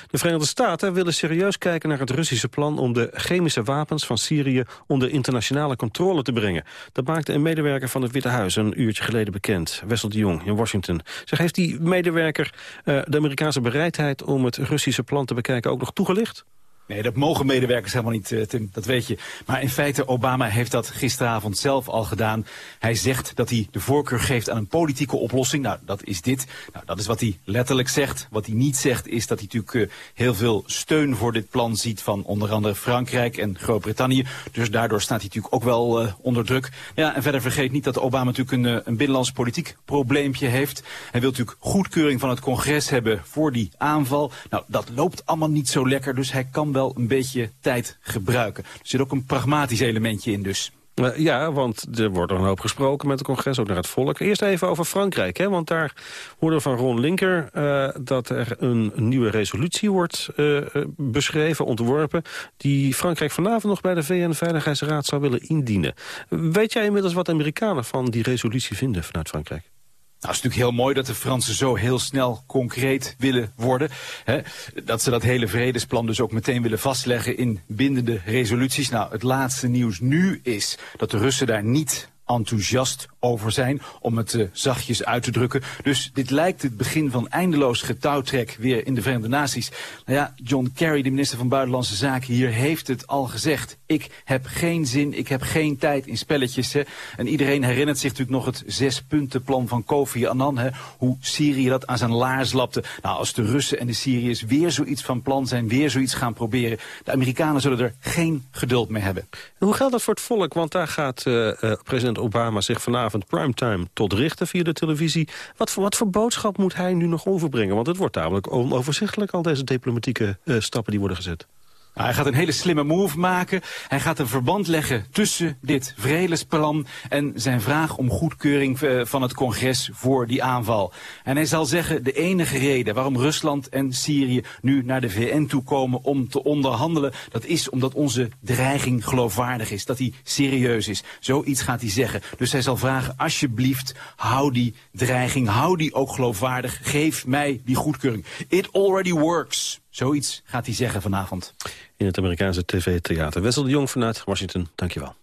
De Verenigde Staten willen serieus kijken naar het Russische plan... om de chemische wapens van Syrië onder internationale controle te brengen. Dat maakte een medewerker van het Witte Huis een uurtje geleden bekend. Wessel de Jong in Washington. Zeg, heeft die medewerker uh, de Amerikaanse bereidheid... om het Russische plan te bekijken ook nog toegelicht? Nee, dat mogen medewerkers helemaal niet, uh, Tim, dat weet je. Maar in feite, Obama heeft dat gisteravond zelf al gedaan. Hij zegt dat hij de voorkeur geeft aan een politieke oplossing. Nou, dat is dit. Nou, dat is wat hij letterlijk zegt. Wat hij niet zegt is dat hij natuurlijk uh, heel veel steun voor dit plan ziet... van onder andere Frankrijk en Groot-Brittannië. Dus daardoor staat hij natuurlijk ook wel uh, onder druk. Ja, en verder vergeet niet dat Obama natuurlijk een, een binnenlands politiek probleempje heeft. Hij wil natuurlijk goedkeuring van het congres hebben voor die aanval. Nou, dat loopt allemaal niet zo lekker, dus hij kan wel wel een beetje tijd gebruiken. Er zit ook een pragmatisch elementje in dus. Ja, want er wordt een hoop gesproken met het congres, ook naar het volk. Eerst even over Frankrijk, hè, want daar hoorden van Ron Linker... Uh, dat er een nieuwe resolutie wordt uh, beschreven, ontworpen... die Frankrijk vanavond nog bij de VN-veiligheidsraad zou willen indienen. Weet jij inmiddels wat Amerikanen van die resolutie vinden vanuit Frankrijk? Nou, het is natuurlijk heel mooi dat de Fransen zo heel snel concreet willen worden. Hè? Dat ze dat hele vredesplan dus ook meteen willen vastleggen in bindende resoluties. Nou, het laatste nieuws nu is dat de Russen daar niet enthousiast over zijn, om het uh, zachtjes uit te drukken. Dus dit lijkt het begin van eindeloos getouwtrek weer in de Verenigde Naties. Nou ja, John Kerry, de minister van Buitenlandse Zaken hier, heeft het al gezegd. Ik heb geen zin, ik heb geen tijd in spelletjes. En iedereen herinnert zich natuurlijk nog het zespuntenplan van Kofi Annan. Hè, hoe Syrië dat aan zijn laars lapte. Nou, als de Russen en de Syriërs weer zoiets van plan zijn, weer zoiets gaan proberen. De Amerikanen zullen er geen geduld mee hebben. Hoe geldt dat voor het volk? Want daar gaat uh, president Obama zich vanavond primetime tot richten via de televisie. Wat voor, wat voor boodschap moet hij nu nog overbrengen? Want het wordt namelijk onoverzichtelijk, al deze diplomatieke uh, stappen die worden gezet. Nou, hij gaat een hele slimme move maken. Hij gaat een verband leggen tussen dit vredesplan en zijn vraag om goedkeuring uh, van het congres voor die aanval. En hij zal zeggen de enige reden waarom Rusland en Syrië nu naar de VN toe komen om te onderhandelen, dat is omdat onze dreiging geloofwaardig is, dat die serieus is. Zoiets gaat hij zeggen. Dus hij zal vragen, alsjeblieft, hou die dreiging, hou die ook geloofwaardig, geef mij die goedkeuring. It already works. Zoiets gaat hij zeggen vanavond. In het Amerikaanse tv-theater. Wessel de Jong vanuit Washington, dankjewel.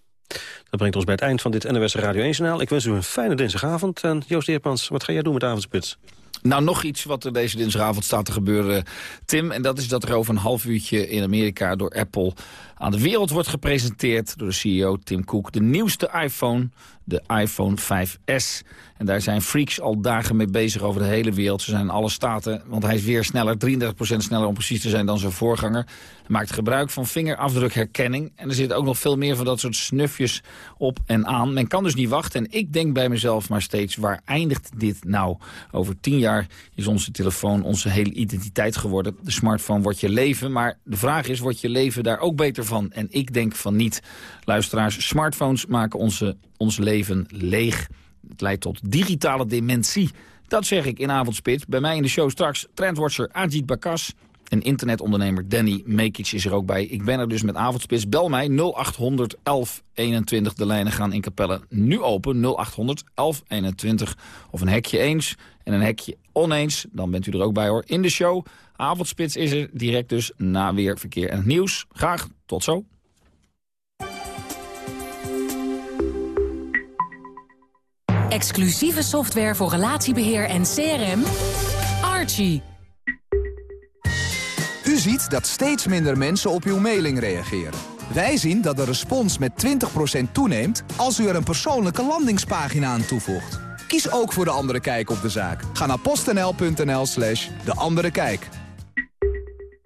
Dat brengt ons bij het eind van dit NOS Radio 1-journaal. Ik wens u een fijne dinsdagavond. En Joost Eerpans, wat ga jij doen met avondspits? Nou, nog iets wat er deze dinsdagavond staat te gebeuren, Tim. En dat is dat er over een half uurtje in Amerika door Apple aan de wereld wordt gepresenteerd... door de CEO Tim Cook, de nieuwste iPhone, de iPhone 5S. En daar zijn freaks al dagen mee bezig over de hele wereld. Ze zijn in alle staten, want hij is weer sneller, 33% sneller om precies te zijn dan zijn voorganger. Hij maakt gebruik van vingerafdrukherkenning. En er zitten ook nog veel meer van dat soort snufjes op en aan. Men kan dus niet wachten. En ik denk bij mezelf maar steeds, waar eindigt dit nou? Over tien jaar is onze telefoon onze hele identiteit geworden. De smartphone wordt je leven, maar de vraag is, wordt je leven daar ook beter van? En ik denk van niet. Luisteraars, smartphones maken onze, ons leven leeg. Het leidt tot digitale dementie. Dat zeg ik in Avondspits. Bij mij in de show straks trendwatcher Ajit Bakas. En internetondernemer Danny Mekic is er ook bij. Ik ben er dus met Avondspits. Bel mij 0800 1121. De lijnen gaan in Capelle nu open. 0800 1121. Of een hekje eens en een hekje oneens. Dan bent u er ook bij hoor. In de show. Avondspits is er direct dus na weer verkeer en nieuws. Graag tot zo. Exclusieve software voor relatiebeheer en CRM. Archie. Ziet dat steeds minder mensen op uw mailing reageren. Wij zien dat de respons met 20% toeneemt als u er een persoonlijke landingspagina aan toevoegt. Kies ook voor De Andere Kijk op de zaak. Ga naar postnl.nl slash De Andere Kijk.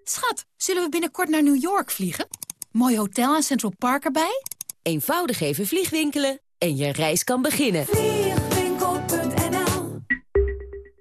Schat, zullen we binnenkort naar New York vliegen? Mooi hotel en Central Park erbij? Eenvoudig even vliegwinkelen en je reis kan beginnen.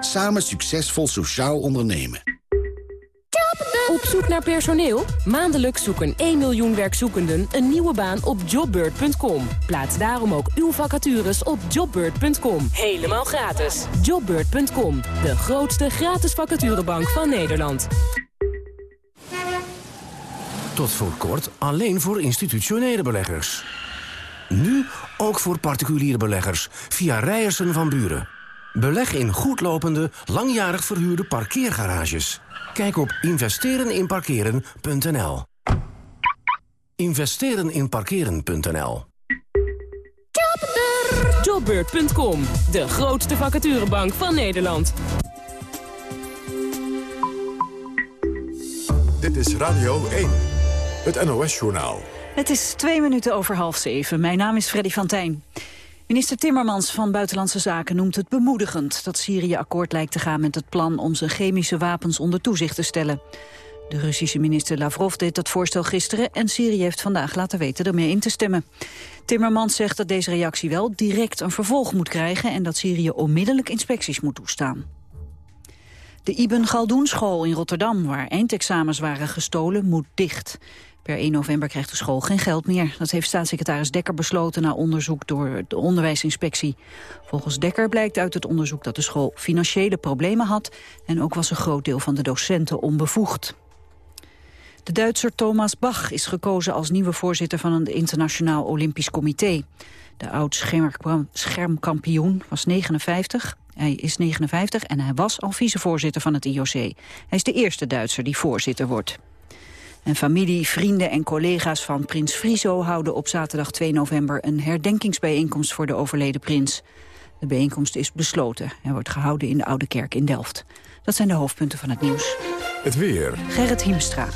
Samen succesvol sociaal ondernemen. Op zoek naar personeel? Maandelijks zoeken 1 miljoen werkzoekenden een nieuwe baan op jobbird.com. Plaats daarom ook uw vacatures op jobbird.com. Helemaal gratis. Jobbird.com. De grootste gratis vacaturebank van Nederland. Tot voor kort alleen voor institutionele beleggers. Nu ook voor particuliere beleggers via Rijersen van Buren. Beleg in goedlopende, langjarig verhuurde parkeergarages. Kijk op investereninparkeren.nl Investereninparkeren.nl Jobbird.com. De grootste vacaturebank van Nederland. Dit is Radio 1, het NOS-journaal. Het is twee minuten over half zeven. Mijn naam is Freddy van Tijn. Minister Timmermans van Buitenlandse Zaken noemt het bemoedigend... dat Syrië akkoord lijkt te gaan met het plan om zijn chemische wapens onder toezicht te stellen. De Russische minister Lavrov deed dat voorstel gisteren... en Syrië heeft vandaag laten weten ermee in te stemmen. Timmermans zegt dat deze reactie wel direct een vervolg moet krijgen... en dat Syrië onmiddellijk inspecties moet toestaan. De Ibn Galdoen school in Rotterdam, waar eindexamens waren gestolen, moet dicht. Per 1 november krijgt de school geen geld meer. Dat heeft staatssecretaris Dekker besloten na onderzoek door de onderwijsinspectie. Volgens Dekker blijkt uit het onderzoek dat de school financiële problemen had... en ook was een groot deel van de docenten onbevoegd. De Duitser Thomas Bach is gekozen als nieuwe voorzitter van het Internationaal Olympisch Comité. De oud-schermkampioen was 59, hij is 59 en hij was al vicevoorzitter van het IOC. Hij is de eerste Duitser die voorzitter wordt. En familie, vrienden en collega's van prins Friso houden op zaterdag 2 november een herdenkingsbijeenkomst voor de overleden prins. De bijeenkomst is besloten en wordt gehouden in de Oude Kerk in Delft. Dat zijn de hoofdpunten van het nieuws. Het weer. Gerrit Hiemstra.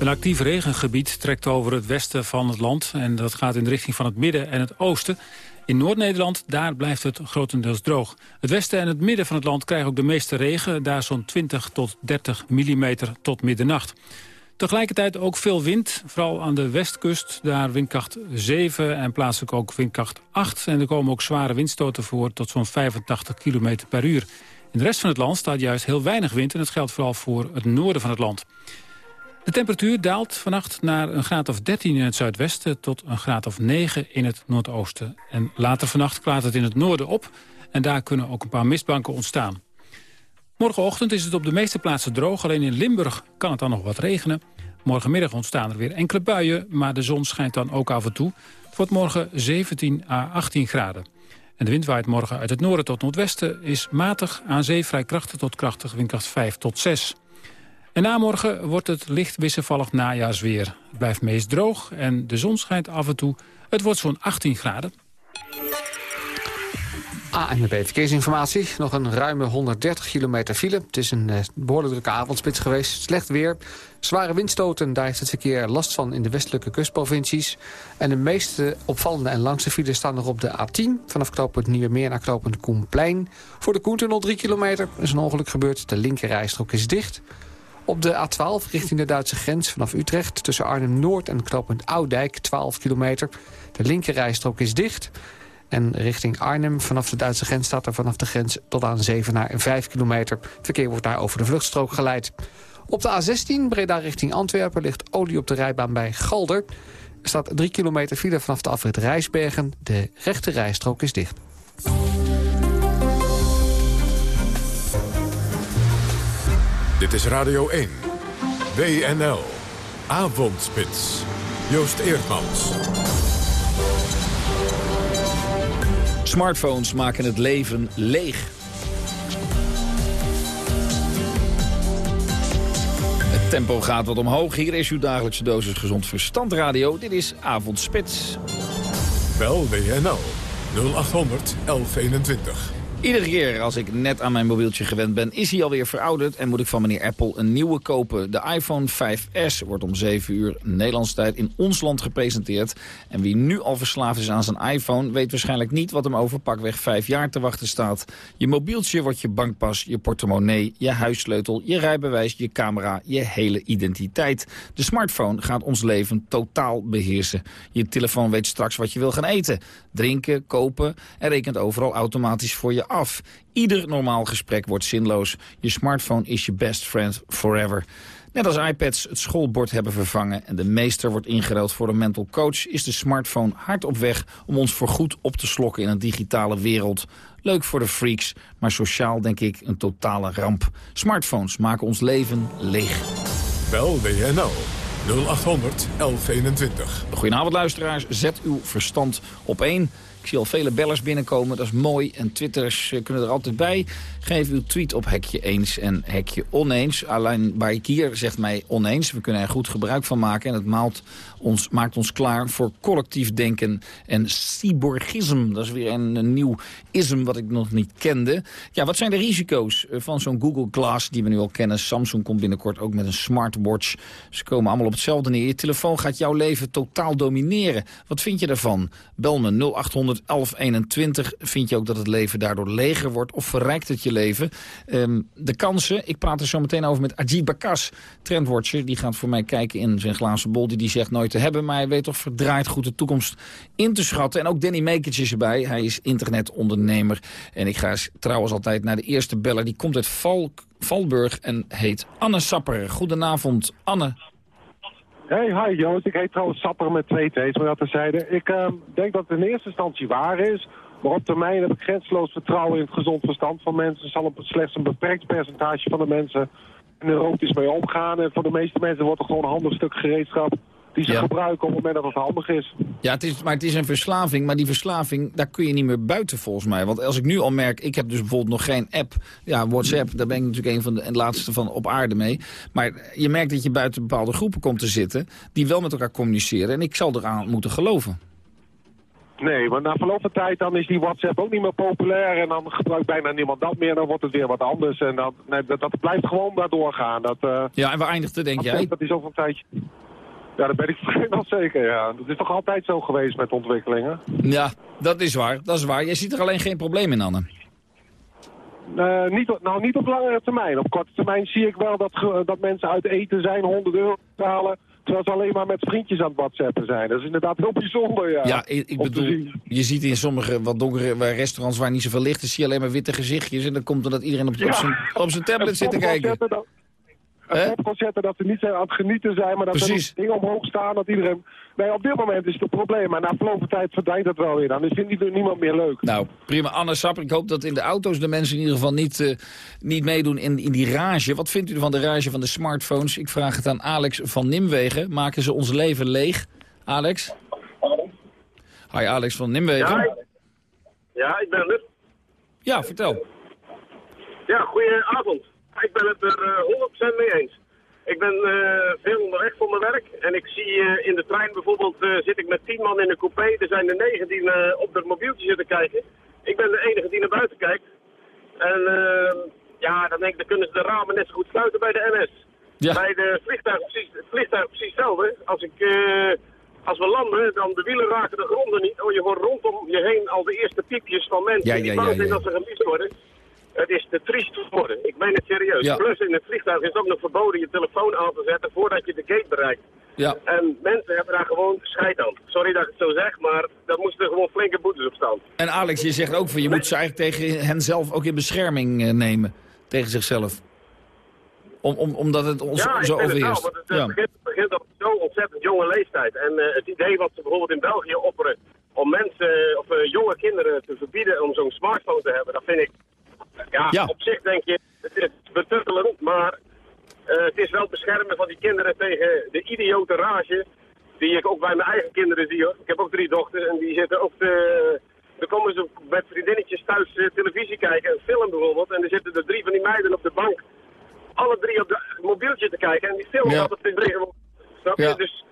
Een actief regengebied trekt over het westen van het land... en dat gaat in de richting van het midden en het oosten. In Noord-Nederland, daar blijft het grotendeels droog. Het westen en het midden van het land krijgen ook de meeste regen. Daar zo'n 20 tot 30 millimeter tot middernacht. Tegelijkertijd ook veel wind, vooral aan de westkust. Daar windkracht 7 en plaatselijk ook windkracht 8. En er komen ook zware windstoten voor tot zo'n 85 km per uur. In de rest van het land staat juist heel weinig wind... en dat geldt vooral voor het noorden van het land. De temperatuur daalt vannacht naar een graad of 13 in het zuidwesten... tot een graad of 9 in het noordoosten. En later vannacht klaart het in het noorden op... en daar kunnen ook een paar mistbanken ontstaan. Morgenochtend is het op de meeste plaatsen droog. Alleen in Limburg kan het dan nog wat regenen. Morgenmiddag ontstaan er weer enkele buien, maar de zon schijnt dan ook af en toe. Het wordt morgen 17 à 18 graden. En de wind waait morgen uit het noorden tot noordwesten... is matig, aan zee vrij krachtig tot krachtig, windkracht 5 tot 6. En na morgen wordt het licht wisselvallig najaarsweer. Het blijft meest droog en de zon schijnt af en toe. Het wordt zo'n 18 graden. ANWB Verkeersinformatie. Nog een ruime 130 kilometer file. Het is een uh, behoorlijk drukke avondspits geweest. Slecht weer. Zware windstoten, daar heeft het verkeer last van in de westelijke kustprovincies. En de meeste opvallende en langste files staan nog op de A10... vanaf knooppunt Nieuwemeer naar knooppunt Koenplein. Voor de Koentunnel 3 kilometer is een ongeluk gebeurd. De linkerrijstrook is dicht. Op de A12 richting de Duitse grens vanaf Utrecht... tussen Arnhem-Noord en knooppunt Oudijk, 12 kilometer. De linkerrijstrook is dicht... En richting Arnhem vanaf de Duitse grens staat er vanaf de grens tot aan Zevenaar en 5 kilometer. Verkeer wordt daar over de vluchtstrook geleid. Op de A16 Breda richting Antwerpen ligt olie op de rijbaan bij Galder. Er staat 3 kilometer file vanaf de afrit Rijsbergen. De rechte rijstrook is dicht. Dit is Radio 1. WNL. Avondspits. Joost Eerdmans. Smartphones maken het leven leeg. Het tempo gaat wat omhoog. Hier is uw dagelijkse dosis gezond verstand radio. Dit is Avondspits. Bel WNL 0800 1121. Iedere keer als ik net aan mijn mobieltje gewend ben, is hij alweer verouderd... en moet ik van meneer Apple een nieuwe kopen. De iPhone 5S wordt om 7 uur Nederlandse tijd in ons land gepresenteerd. En wie nu al verslaafd is aan zijn iPhone... weet waarschijnlijk niet wat hem over pakweg 5 jaar te wachten staat. Je mobieltje wordt je bankpas, je portemonnee, je huissleutel... je rijbewijs, je camera, je hele identiteit. De smartphone gaat ons leven totaal beheersen. Je telefoon weet straks wat je wil gaan eten, drinken, kopen... en rekent overal automatisch voor je af. Ieder normaal gesprek wordt zinloos. Je smartphone is je best friend forever. Net als iPads het schoolbord hebben vervangen en de meester wordt ingeruild voor een mental coach... is de smartphone hard op weg om ons voorgoed op te slokken in een digitale wereld. Leuk voor de freaks, maar sociaal denk ik een totale ramp. Smartphones maken ons leven leeg. Bel WNL 0800 1121. Goedenavond luisteraars, zet uw verstand op één. Ik zie al vele bellers binnenkomen, dat is mooi. En twitters eh, kunnen er altijd bij. Geef uw tweet op hekje eens en hekje oneens. Alleen Baikier zegt mij oneens. We kunnen er goed gebruik van maken. En het maalt ons, maakt ons klaar voor collectief denken en cyborgisme. Dat is weer een, een nieuw ism wat ik nog niet kende. Ja, wat zijn de risico's eh, van zo'n Google Glass die we nu al kennen? Samsung komt binnenkort ook met een smartwatch. Ze komen allemaal op hetzelfde neer. Je telefoon gaat jouw leven totaal domineren. Wat vind je daarvan? Bel me 0800 1121. Vind je ook dat het leven daardoor leger wordt of verrijkt het je leven? Um, de kansen, ik praat er zo meteen over met Ajit Bakas, trendwatcher. Die gaat voor mij kijken in zijn glazen bol. Die, die zegt nooit te hebben, maar hij weet toch verdraaid goed de toekomst in te schatten. En ook Danny Mekic is erbij. Hij is internetondernemer. En ik ga trouwens altijd naar de eerste beller. Die komt uit Valk, Valburg en heet Anne Sapper. Goedenavond, Anne. Hey, hi Joost. Ik heet trouwens Sapper met twee T's, maar dat terzijde. Ik uh, denk dat het in eerste instantie waar is. Maar op termijn heb ik grenzeloos vertrouwen in het gezond verstand van mensen. Zal op slechts een beperkt percentage van de mensen neurotisch mee omgaan. En voor de meeste mensen wordt er gewoon een handig stuk gereedschap die ze gebruiken op het moment dat het handig is. Ja, het is, maar het is een verslaving. Maar die verslaving, daar kun je niet meer buiten volgens mij. Want als ik nu al merk, ik heb dus bijvoorbeeld nog geen app. Ja, WhatsApp, daar ben ik natuurlijk een van de laatste van op aarde mee. Maar je merkt dat je buiten bepaalde groepen komt te zitten... die wel met elkaar communiceren. En ik zal eraan moeten geloven. Nee, maar na verloop van tijd dan is die WhatsApp ook niet meer populair en dan gebruikt bijna niemand dat meer. Dan wordt het weer wat anders en dan, nee, dat, dat blijft gewoon daardoor gaan. Dat, uh, ja, en waar eindigt het, denk jij? Dat is over een tijdje. Ja, dat ben ik *laughs* wel zeker, ja. Dat is toch altijd zo geweest met ontwikkelingen? Ja, dat is waar. Dat is waar. Jij ziet er alleen geen probleem in, Anne. Uh, niet, nou, niet op langere termijn. Op korte termijn zie ik wel dat, dat mensen uit eten zijn, 100 euro betalen... Ze alleen maar met vriendjes aan het whatsappen zijn. Dat is inderdaad heel bijzonder, ja. Ja, ik, bedoel, je ziet in sommige wat donkere restaurants waar niet zoveel licht is... zie je alleen maar witte gezichtjes. En dan komt omdat iedereen op, ja. op zijn tablet zit te kijken. Een popconcert en dat ze niet zijn aan het genieten zijn, maar dat Precies. er dingen omhoog staan, dat iedereen... Nee, op dit moment is het een probleem, maar na verloop van tijd verdwijnt dat wel weer. Dan is het niet, niemand meer leuk. Nou, prima. Anne Sapper, ik hoop dat in de auto's de mensen in ieder geval niet, eh, niet meedoen in, in die rage. Wat vindt u van de rage van de smartphones? Ik vraag het aan Alex van Nimwegen. Maken ze ons leven leeg? Alex? Hi, Alex van Nimwegen. Ja, Ja, ik ben er. Ja, vertel. Ja, goedenavond. Ik ben het er eh, 100% mee eens. Ik ben eh, veel onderweg voor mijn werk en ik zie eh, in de trein bijvoorbeeld zit ik met tien man in een coupé. Er zijn er negen die op de mobieltje zitten kijken. Ik ben de enige die naar buiten kijkt. En ja, dan denk ik, dan kunnen ze de ramen net zo goed sluiten bij de NS. Bij de vliegtuig precies, het vliegtuig precies hetzelfde. Als ik... als we landen, dan de wielen raken de gronden niet. Oh, je hoort rondom je heen al de eerste piepjes van mensen Ja, die ja, bang zijn dat ze gemist worden. Het is te triest geworden. Ik meen het serieus. Ja. Plus in het vliegtuig is het ook nog verboden je telefoon aan te zetten voordat je de gate bereikt. Ja. En mensen hebben daar gewoon scheid aan. Sorry dat ik het zo zeg, maar daar moesten gewoon flinke boetes op staan. En Alex, je zegt ook van je moet ze eigenlijk tegen hen zelf ook in bescherming eh, nemen. Tegen zichzelf. Om, om, omdat het ons ja, zo vind het wel, overheerst. want het, Ja. begint, op zo'n ontzettend jonge leeftijd. En eh, het idee wat ze bijvoorbeeld in België opperen om mensen of eh, jonge kinderen te verbieden om zo'n smartphone te hebben, dat vind ik, ja, Ja. op zich denk je, het is betuttelend, maar eh, het is wel beschermen van die kinderen tegen de idiote rage die ik ook bij mijn eigen kinderen zie. Hoor. Ik heb ook drie dochters en die zitten ook te... Dan komen ze met vriendinnetjes thuis eh, televisie kijken, een film bijvoorbeeld. En er zitten er drie van die meiden op de bank alle drie op de mobieltje te kijken. En die filmen Ja. altijd in regel. Snap je? Ja. Dus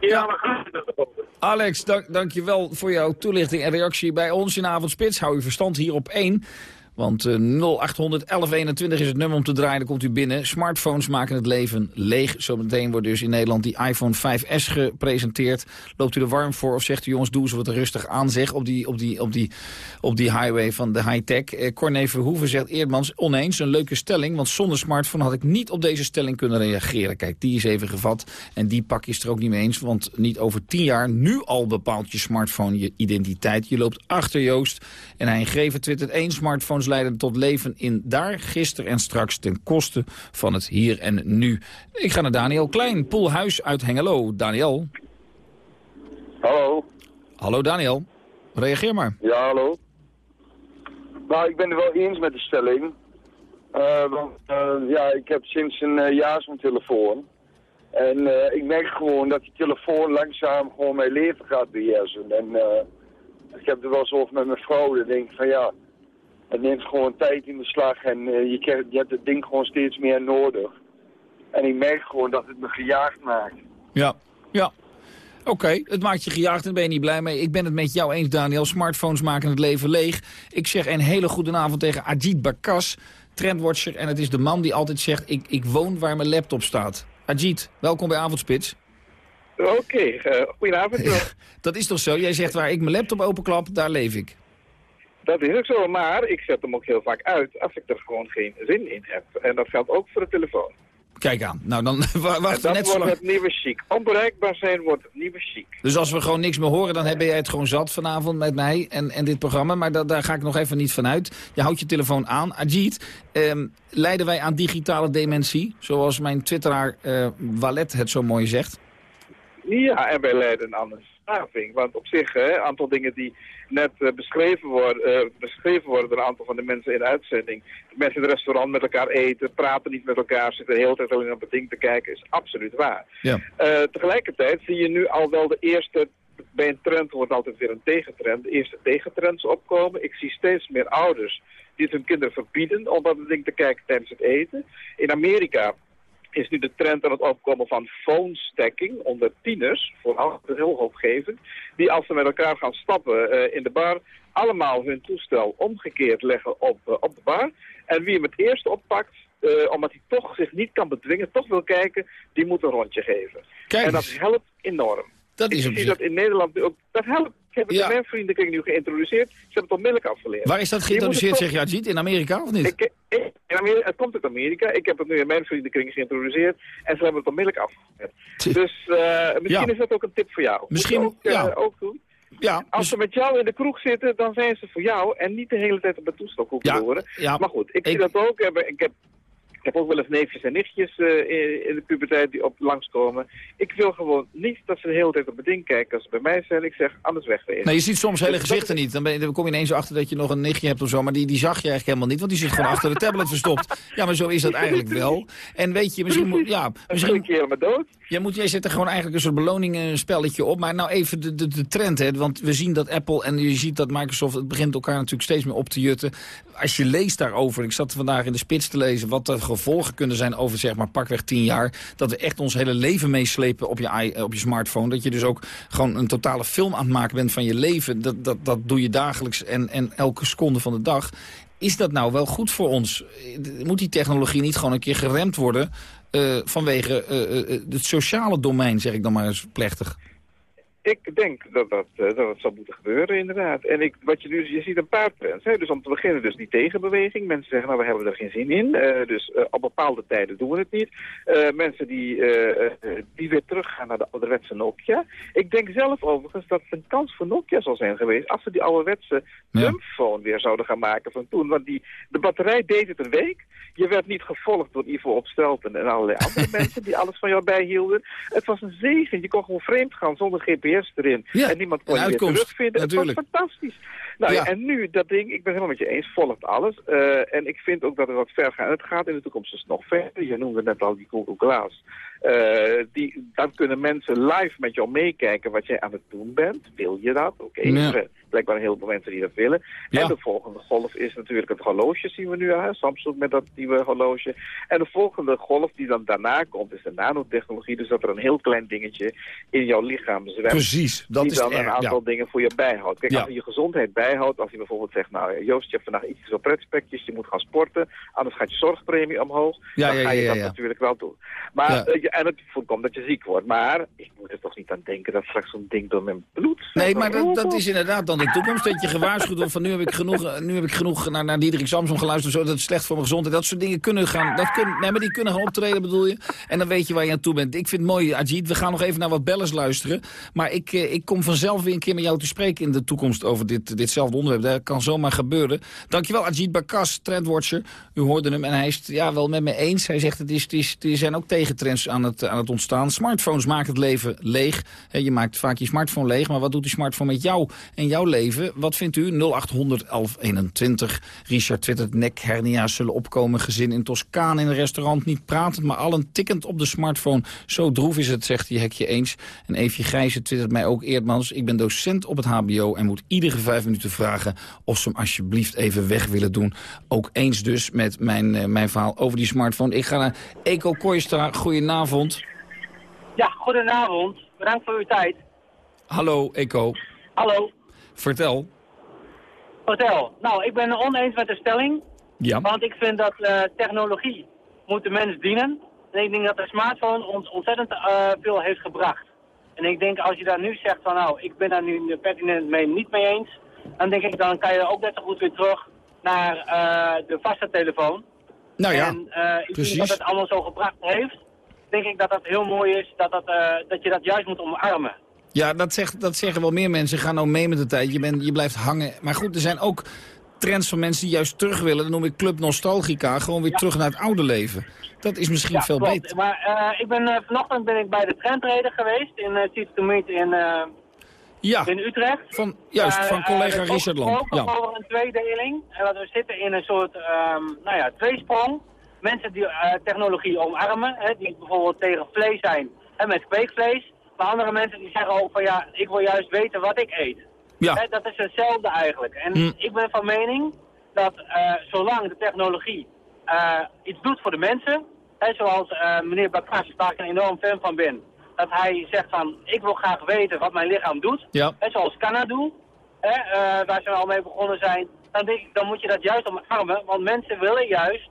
ja, het? Alex, dank, dank je wel voor jouw toelichting en reactie bij ons in Avondspits. Hou uw verstand hier op één. Want eh 0800 1121 is het nummer om te draaien, dan komt u binnen. Smartphones maken het leven leeg. Zometeen wordt dus in Nederland die iPhone 5S gepresenteerd. Loopt u er warm voor of zegt u jongens, doe eens wat rustig aan zeg op die, op die, op die, op die highway van de high-tech. Eh, Corné Verhoeven zegt Eerdmans, oneens, een leuke stelling. Want zonder smartphone had ik niet op deze stelling kunnen reageren. Kijk, die is even gevat en die pak je er ook niet mee eens. Want niet over tien jaar, nu al bepaalt je smartphone je identiteit. Je loopt achter Joost en hij geeft twittert één leiden tot leven in daar, gisteren en straks ten koste van het hier en nu. Ik ga naar Daniel Klein, Poelhuis uit Hengelo. Daniel. Hallo. Hallo Daniel. Reageer maar. Ja, hallo. Nou, ik ben het wel eens met de stelling. Eh, want eh, ja, ik heb sinds een eh, jaar zo'n telefoon. En ik merk gewoon dat die telefoon langzaam gewoon mijn leven gaat beheersen. En ik heb er wel eens over met mijn vrouw. Dan denk ik van ja, het neemt gewoon tijd in beslag. En eh, je, krijgt, je hebt het ding gewoon steeds meer nodig. En ik merk gewoon dat het me gejaagd maakt. Ja, ja. Oké, het maakt je gejaagd en daar ben je niet blij mee. Ik ben het met jou eens, Daniel. Smartphones maken het leven leeg. Ik zeg een hele goede avond tegen Ajit Bakas, trendwatcher. En het is de man die altijd zegt, ik, ik woon waar mijn laptop staat. Ajit, welkom bij Avondspits. Oké, eh, goedenavond. *laughs* Dat is toch zo? Jij zegt waar ik mijn laptop openklap, daar leef ik. Dat is ook zo, maar ik zet hem ook heel vaak uit als ik er gewoon geen zin in heb. En dat geldt ook voor de telefoon. Kijk aan. Nou, dan *laughs* wa- En wachten we dat net zo wordt het nieuwe chic. Onbereikbaar zijn wordt het nieuwe chic. Dus als we gewoon niks meer horen, dan heb jij het gewoon zat vanavond met mij en, en dit programma. Maar da- daar ga ik nog even niet van uit. Je houdt je telefoon aan. Ajit, ehm, leiden wij aan digitale dementie? Zoals mijn twitteraar eh Walet het zo mooi zegt. Ja, en wij leiden aan een verslaving. Want op zich, een aantal dingen die net eh, beschreven, worden, eh, beschreven worden door een aantal van de mensen in de uitzending. Mensen in het restaurant met elkaar eten, praten niet met elkaar, zitten de hele tijd alleen op het ding te kijken, is absoluut waar. Ja. Eh, tegelijkertijd zie je nu al wel de eerste, bij een trend wordt altijd weer een tegentrend, de eerste tegentrends opkomen. Ik zie steeds meer ouders die het hun kinderen verbieden om het ding te kijken tijdens het eten. In Amerika is nu de trend aan het opkomen van phone stacking onder tieners, vooral heel hoopgevend, die als ze met elkaar gaan stappen eh, in de bar, allemaal hun toestel omgekeerd leggen op, eh, op de bar. En wie hem het eerst oppakt, eh, omdat hij toch zich niet kan bedwingen, toch wil kijken, die moet een rondje geven. Kijk en dat helpt enorm. Dat is ik zie zich- dat in Nederland ook, dat helpt. Ik heb het Ja. in mijn vriendenkring nu geïntroduceerd, ze hebben het onmiddellijk afgeleerd. Waar is dat geïntroduceerd, zeg je Ajit? In Amerika of niet? ik, ik- in Amerika, het komt uit Amerika. Ik heb het nu in mijn vriendenkring geïntroduceerd. En ze hebben het onmiddellijk afgezet. Dus eh, misschien Ja. is dat ook een tip voor jou. Misschien, ook, eh, ja. ook doen. Ja, Als ze met jou in de kroeg zitten, dan zijn ze voor jou. En niet de hele tijd op het toestel hoeven Ja, te horen. ja. Maar goed, ik, zie Ik- dat ook. Ik heb- Ik heb Ik heb ook wel eens neefjes en nichtjes uh, in, in, de puberteit die op langskomen. Ik wil gewoon niet dat ze de hele tijd op mijn ding kijken. Als ze bij mij zijn, ik zeg, anders wegwezen. Nee, je ziet soms hele gezichten niet. Dan, ben je, dan kom je ineens achter dat je nog een nichtje hebt of zo. Maar die, die zag je eigenlijk helemaal niet, want die zit gewoon achter de tablet verstopt. Ja, maar zo is dat eigenlijk *laughs* wel. En weet je, misschien moet... Ja, misschien... een keer maar dood. Jij, moet, jij zet er gewoon eigenlijk een soort beloningenspelletje op. Maar nou even de, de, de trend, hè. Want we zien dat Apple en je ziet dat Microsoft... het begint elkaar natuurlijk steeds meer op te jutten. Als je leest daarover, ik zat vandaag in de spits te lezen... wat de gevolgen kunnen zijn over zeg maar pakweg tien jaar. Dat we echt ons hele leven meeslepen op je, op je smartphone. Dat je dus ook gewoon een totale film aan het maken bent van je leven. Dat, dat, dat doe je dagelijks en, en elke seconde van de dag. Is dat nou wel goed voor ons? Moet die technologie niet gewoon een keer geremd worden... Uh, vanwege uh, het sociale domein, zeg ik dan maar eens plechtig? Ik denk dat dat, uh, dat het zal moeten gebeuren, inderdaad. En ik, wat je, nu, je ziet een paar trends. Hè? Dus om te beginnen dus die tegenbeweging. Mensen zeggen, nou, we hebben er geen zin in. Uh, dus uh, op bepaalde tijden doen we het niet. mensen die, die weer teruggaan naar de ouderwetse Nokia. Ik denk zelf overigens dat het een kans voor Nokia zal zijn geweest... als ze die ouderwetse dumbphone weer zouden gaan maken van toen. Want die, de batterij deed het een week. Je werd niet gevolgd door Ivo Opstelten en allerlei andere *laughs* mensen... die alles van jou bijhielden. Het was een zegen. Je kon gewoon vreemd gaan zonder GPS erin. Ja, en niemand kon je terugvinden. Natuurlijk. Het was fantastisch. Nou ja. en nu, dat ding, ik ben helemaal met je eens, volgt alles. Uh, en ik vind ook dat het wat ver gaat. Het gaat in de toekomst dus nog verder. Je noemde net al die Google Glass. Uh, die, dan kunnen mensen live met jou meekijken wat jij aan het doen bent. Wil je dat? Oké, okay. ja. Blijkbaar een heleboel mensen die dat willen. Ja. En de volgende golf is natuurlijk het horloge, zien we nu. Hè? Samsung met dat nieuwe horloge. En de volgende golf die dan daarna komt, is de nanotechnologie. Dus dat er een heel klein dingetje in jouw lichaam zwemt. Precies, dat die is dan een aantal ja. dingen voor je bijhoudt. Kijk, als je je gezondheid bijhoudt, als je bijvoorbeeld zegt, nou Joost, je hebt vandaag iets zo pretspekjes, je moet gaan sporten, anders gaat je zorgpremie omhoog. Ja, dan ga je dat natuurlijk wel doen. Maar, uh, en het voorkomt dat je ziek wordt. Maar ik moet er toch niet aan denken dat straks zo'n ding door mijn bloed... Nee, maar dat, dat, is inderdaad dan de toekomst. Dat je gewaarschuwd wordt van nu heb ik genoeg, nu heb ik genoeg naar, naar Diederik Samson geluisterd. Zo, dat is slecht voor mijn gezondheid. Dat soort dingen kunnen gaan. Dat kun, nee, maar die kunnen gaan optreden bedoel je. En dan weet je waar je aan toe bent. Ik vind het mooi, Ajit. We gaan nog even naar wat bellers luisteren. Maar ik, ik kom vanzelf weer een keer met jou te spreken in de toekomst over dit, ditzelfde onderwerp. Dat kan zomaar gebeuren. Dankjewel, Ajit Bakas, trendwatcher. U hoorde hem en hij is ja, wel met me eens. Hij zegt het is, het is, er zijn ook tegentrends aan het, aan het ontstaan. Smartphones maken het leven leeg. Je maakt vaak je smartphone leeg, maar wat doet die smartphone met jou en jouw leven? Wat vindt u? 0800 1121. Richard twittert, nekhernia's zullen opkomen. Gezin in Toscaan in een restaurant. Niet pratend, maar allen tikkend op de smartphone. Zo droef is het, zegt hij hekje eens. En Eefje Grijze twittert mij ook Eerdmans. Ik ben docent op het hbo en moet iedere vijf minuten vragen... of ze hem alsjeblieft even weg willen doen. Ook eens dus met mijn, uh, mijn verhaal over die smartphone. Ik ga naar Eco Koistra. Goedenavond. Ja, goedenavond. Bedankt voor uw tijd. Hallo, Eco. Hallo. Vertel. Vertel. Nou, ik ben het oneens met de stelling. Ja. Want ik vind dat uh, technologie moet de mens dienen. En ik denk dat de smartphone ons ontzettend uh, veel heeft gebracht. En ik denk als je daar nu zegt van nou, ik ben daar nu pertinent mee niet mee eens. Dan denk ik, dan kan je ook net zo goed weer terug naar uh, de vaste telefoon. Nou ja, en, uh, ik precies. dat het allemaal zo gebracht heeft. Denk ik dat dat heel mooi is, dat, dat, uh, dat je dat juist moet omarmen. Ja, dat, zegt, dat zeggen wel meer mensen. Ga nou mee met de tijd. Je, bent, je blijft hangen. Maar goed, er zijn ook trends van mensen die juist terug willen. Dat noem ik Club Nostalgica. Gewoon weer ja. terug naar het oude leven. Dat is misschien ja, veel klopt. beter. Maar uh, ik ben, uh, vanochtend ben ik bij de trendreden geweest in uh, Teach to Meet in, ja. in Utrecht. Van, juist, van collega Richard Lamp. Ja. over een tweedeling. En dat we zitten in een soort um, nou ja, tweesprong. Mensen die technologie omarmen, hè, die bijvoorbeeld tegen vlees zijn en met kweekvlees. Maar andere mensen die zeggen ook van ja, ik wil juist weten wat ik eet. Ja. Hè, dat is hetzelfde eigenlijk. En Hm. ik ben van mening dat uh, zolang de technologie uh, iets doet voor de mensen, hè, zoals uh, meneer Bakas, waar ik een enorm fan van ben, dat hij zegt van ik wil graag weten wat mijn lichaam doet, ja. hè, zoals Canada, hè, waar ze al mee begonnen zijn, dan, denk ik, dan moet je dat juist omarmen, want mensen willen juist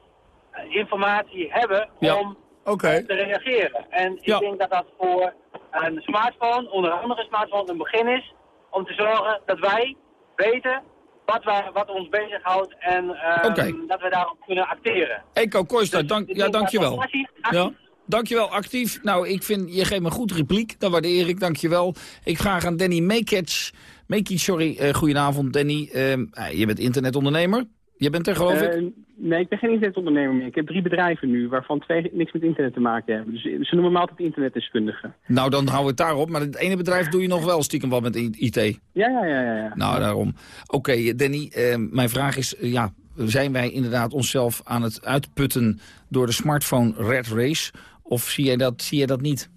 informatie hebben ja. om okay. te reageren. En ik ja. denk dat dat voor een smartphone, onder andere smartphone, een begin is om te zorgen dat wij weten wat, wij, wat ons bezighoudt en um, okay. dat we daarop kunnen acteren. Eko Koista, dus, dank, ja, dankjewel. Actief, actief. Ja. Dankjewel, actief. Nou, ik vind, je geeft me een goed repliek. Dat waardeer ik, dankjewel. Ik vraag aan Danny. Mekic, sorry. Uh, goedenavond, Danny. Uh, je bent internetondernemer. Je bent er geloof ik? Uh, nee, ik ben geen internetondernemer meer. Ik heb drie bedrijven nu, waarvan twee niks met internet te maken hebben. Dus ze noemen me altijd internetdeskundige. Nou, dan hou ik daarop. Maar het ene bedrijf doe je nog wel stiekem wat met IT. Ja, ja, ja. ja, ja. Nou, daarom. Oké, Danny, uh, mijn vraag is... ja, zijn wij inderdaad onszelf aan het uitputten door de smartphone red race? Of zie jij dat, zie jij dat niet?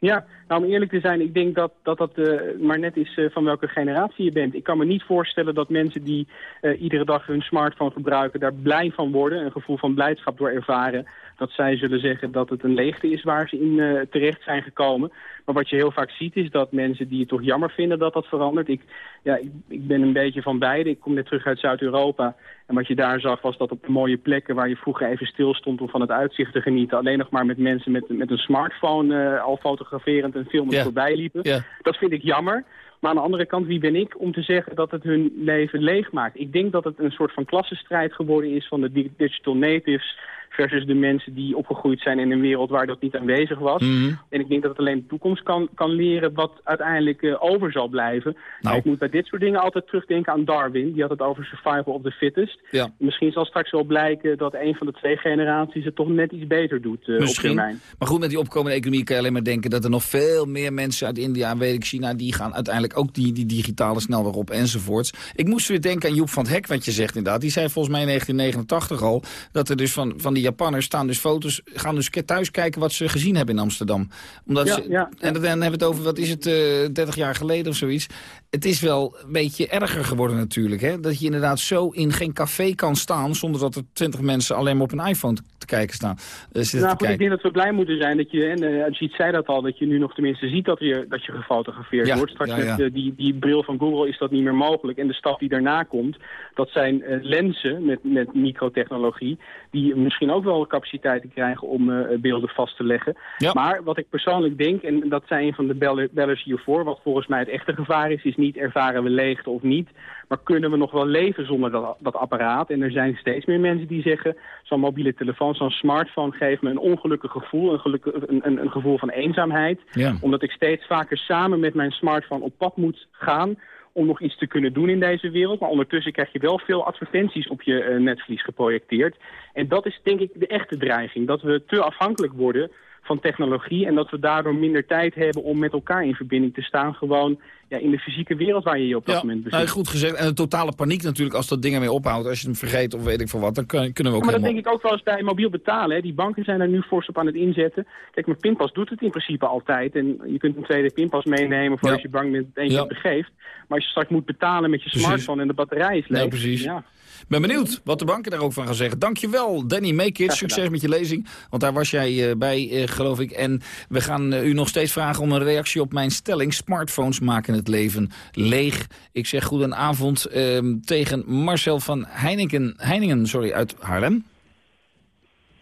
Ja, nou om eerlijk te zijn, ik denk dat dat, dat uh, maar net is uh, van welke generatie je bent. Ik kan me niet voorstellen dat mensen die uh, iedere dag hun smartphone gebruiken... daar blij van worden, een gevoel van blijdschap door ervaren... dat zij zullen zeggen dat het een leegte is waar ze in terecht zijn gekomen. Maar wat je heel vaak ziet is dat mensen die het toch jammer vinden dat dat verandert. Ik, ja, ik, ik ben een beetje van beide. Ik kom net terug uit Zuid-Europa. En wat je daar zag was dat op de mooie plekken waar je vroeger even stil stond om van het uitzicht te genieten... alleen nog maar met mensen met, met een smartphone uh, al fotograferend en filmend yeah. voorbij liepen. Yeah. Dat vind ik jammer. Maar aan de andere kant, wie ben ik om te zeggen dat het hun leven leeg maakt? Ik denk dat het een soort van klassenstrijd geworden is van de digital natives versus de mensen die opgegroeid zijn in een wereld waar dat niet aanwezig was. Mhm. Mm -hmm. En ik denk dat het alleen de toekomst kan, kan leren wat uiteindelijk uh, over zal blijven. Nou. Ik moet bij dit soort dingen altijd terugdenken aan Darwin. Die had het over survival of the fittest. Ja. Misschien zal straks wel blijken dat een van de twee generaties het toch net iets beter doet uh, Misschien. op termijn. Maar goed, met die opkomende economie kan je alleen maar denken dat er nog veel meer mensen uit India en weet ik China, die gaan uiteindelijk ook die, die digitale snelweg op enzovoorts. Ik moest weer denken aan Joep van het Hek, wat je zegt inderdaad. Die zei volgens mij in 1989 al dat er dus van, van die Japanners staan dus foto's, gaan dus thuis kijken wat ze gezien hebben in Amsterdam. Omdat ja, ze, ja. En dan hebben we het over, wat is het, uh, 30 jaar geleden of zoiets. Het is wel een beetje erger geworden natuurlijk. Hè? Dat je inderdaad zo in geen café kan staan zonder dat er 20 mensen alleen maar op een iPhone te, kijken staan. Uh, nou, goed, ik denk dat we blij moeten zijn dat je, en uh, Ajit zei dat al, dat je nu nog tenminste ziet dat je, dat je gefotografeerd ja, wordt. Straks ja, ja. met die, die bril van Google is dat niet meer mogelijk. En de stap die daarna komt, dat zijn lenzen met, met microtechnologie, die misschien ook wel capaciteiten krijgen om beelden vast te leggen. Maar wat ik persoonlijk denk, en dat zei een van de beller, bellers hiervoor, wat volgens mij het echte gevaar is, is niet ervaren we leegte of niet, maar kunnen we nog wel leven zonder dat, dat apparaat? En er zijn steeds meer mensen die zeggen, zo'n mobiele telefoon, zo'n smartphone geeft me een ongelukkig gevoel, een, gelukkig, een, een, een gevoel van eenzaamheid. Ja. Omdat ik steeds vaker samen met mijn smartphone op pad moet gaan om nog iets te kunnen doen in deze wereld. Maar ondertussen krijg je wel veel advertenties op je uh, netvlies geprojecteerd. En dat is denk ik de echte dreiging. Dat we te afhankelijk worden van technologie en dat we daardoor minder tijd hebben om met elkaar in verbinding te staan. Gewoon ja, in de fysieke wereld waar je je op dat ja, moment bevindt. Nou, goed gezegd. En de totale paniek natuurlijk als dat ding ermee ophoudt. Als je hem vergeet of weet ik veel wat, dan kunnen we ook ja, Maar helemaal... dat denk ik ook wel eens bij mobiel betalen. Hè. Die banken zijn er nu fors op aan het inzetten. Kijk, mijn pinpas doet het in principe altijd. En je kunt een tweede pinpas meenemen voor Ja. als je bang bent dat Ja. keer begeeft. Maar als je straks moet betalen met je Precies. smartphone en de batterij is leeg. Ja, precies. Ja. Ben benieuwd wat de banken daar ook van gaan zeggen. Dankjewel, Danny gedaan. Succes met je lezing. Want daar was jij eh, bij, eh, geloof ik. En we gaan eh, u nog steeds vragen om een reactie op mijn stelling. Smartphones maken het leven leeg. Ik zeg goedenavond ehm, tegen Marcel van Heiningen, Heiningen sorry, uit Haarlem.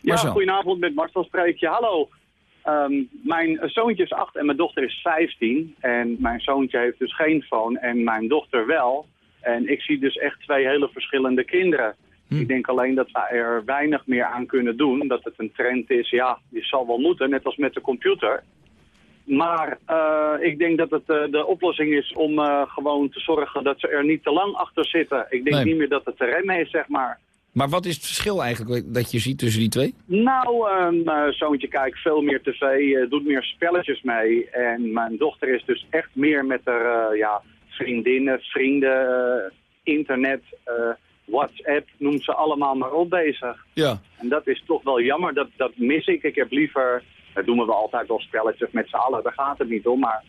Ja, Marcel. goedenavond, met Marcel spreek je. Hallo. Ehm, mijn zoontje is 8 en mijn dochter is 15. En mijn zoontje heeft dus geen phone en mijn dochter wel. En ik zie dus echt twee hele verschillende kinderen. Ik denk alleen dat we er weinig meer aan kunnen doen. Dat het een trend is, ja, die zal wel moeten, net als met de computer. Maar eh, ik denk dat het eh, de oplossing is om eh, gewoon te zorgen dat ze er niet te lang achter zitten. Ik denk Nee. niet meer dat het te remmen is, zeg maar. Maar wat is het verschil eigenlijk dat je ziet tussen die twee? Nou, een eh, zoontje kijkt veel meer tv, doet meer spelletjes mee. En mijn dochter is dus echt meer met haar ja, vriendinnen, vrienden, eh, internet, eh, WhatsApp, noemt ze allemaal maar op bezig. Ja. En dat is toch wel jammer, dat, dat mis ik. Ik heb liever, dat doen we altijd wel spelletjes met z'n allen, daar gaat het niet om. Maar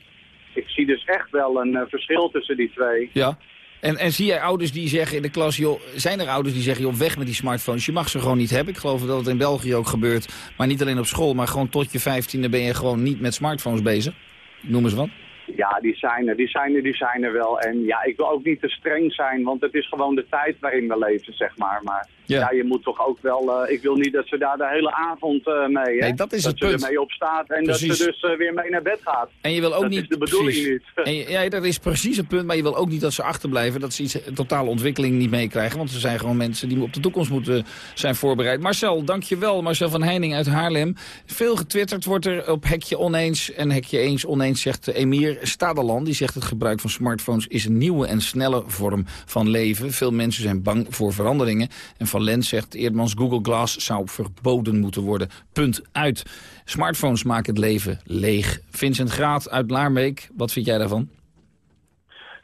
ik zie dus echt wel een eh, verschil tussen die twee. Ja. En, en zie jij ouders die zeggen in de klas, joh, zijn er ouders die zeggen, joh, weg met die smartphones. Je mag ze gewoon niet hebben. Ik geloof dat het in België ook gebeurt. Maar niet alleen op school, maar gewoon tot je vijftiende ben je gewoon niet met smartphones bezig. Noem eens wat. Ja, die zijn er, die zijn er, die zijn er wel. En ja, ik wil ook niet te streng zijn, want het is gewoon de tijd waarin we leven, zeg maar. Maar Ja. je moet toch ook wel... ik wil niet dat ze daar de hele avond mee... Hè? Nee, dat is dat het ze punt. ermee opstaat en Precies. dat ze dus weer mee naar bed gaat. En je wil ook dat niet... is de bedoeling precies. niet. En ja, dat is precies het punt. Maar je wil ook niet dat ze achterblijven. Dat ze iets, totale ontwikkeling niet meekrijgen. Want ze zijn gewoon mensen die op de toekomst moeten zijn voorbereid. Marcel, dankjewel. Marcel van Heining uit Haarlem. Veel getwitterd wordt er op hekje oneens. En hekje eens oneens zegt Emir Stadeland. Die zegt het gebruik van smartphones is een nieuwe en snelle vorm van leven. Veel mensen zijn bang voor veranderingen. En Van Lens zegt Eerdmans Google Glass zou verboden moeten worden. Punt uit. Smartphones maken het leven leeg. Vincent Graat uit Laarmeek, wat vind jij daarvan?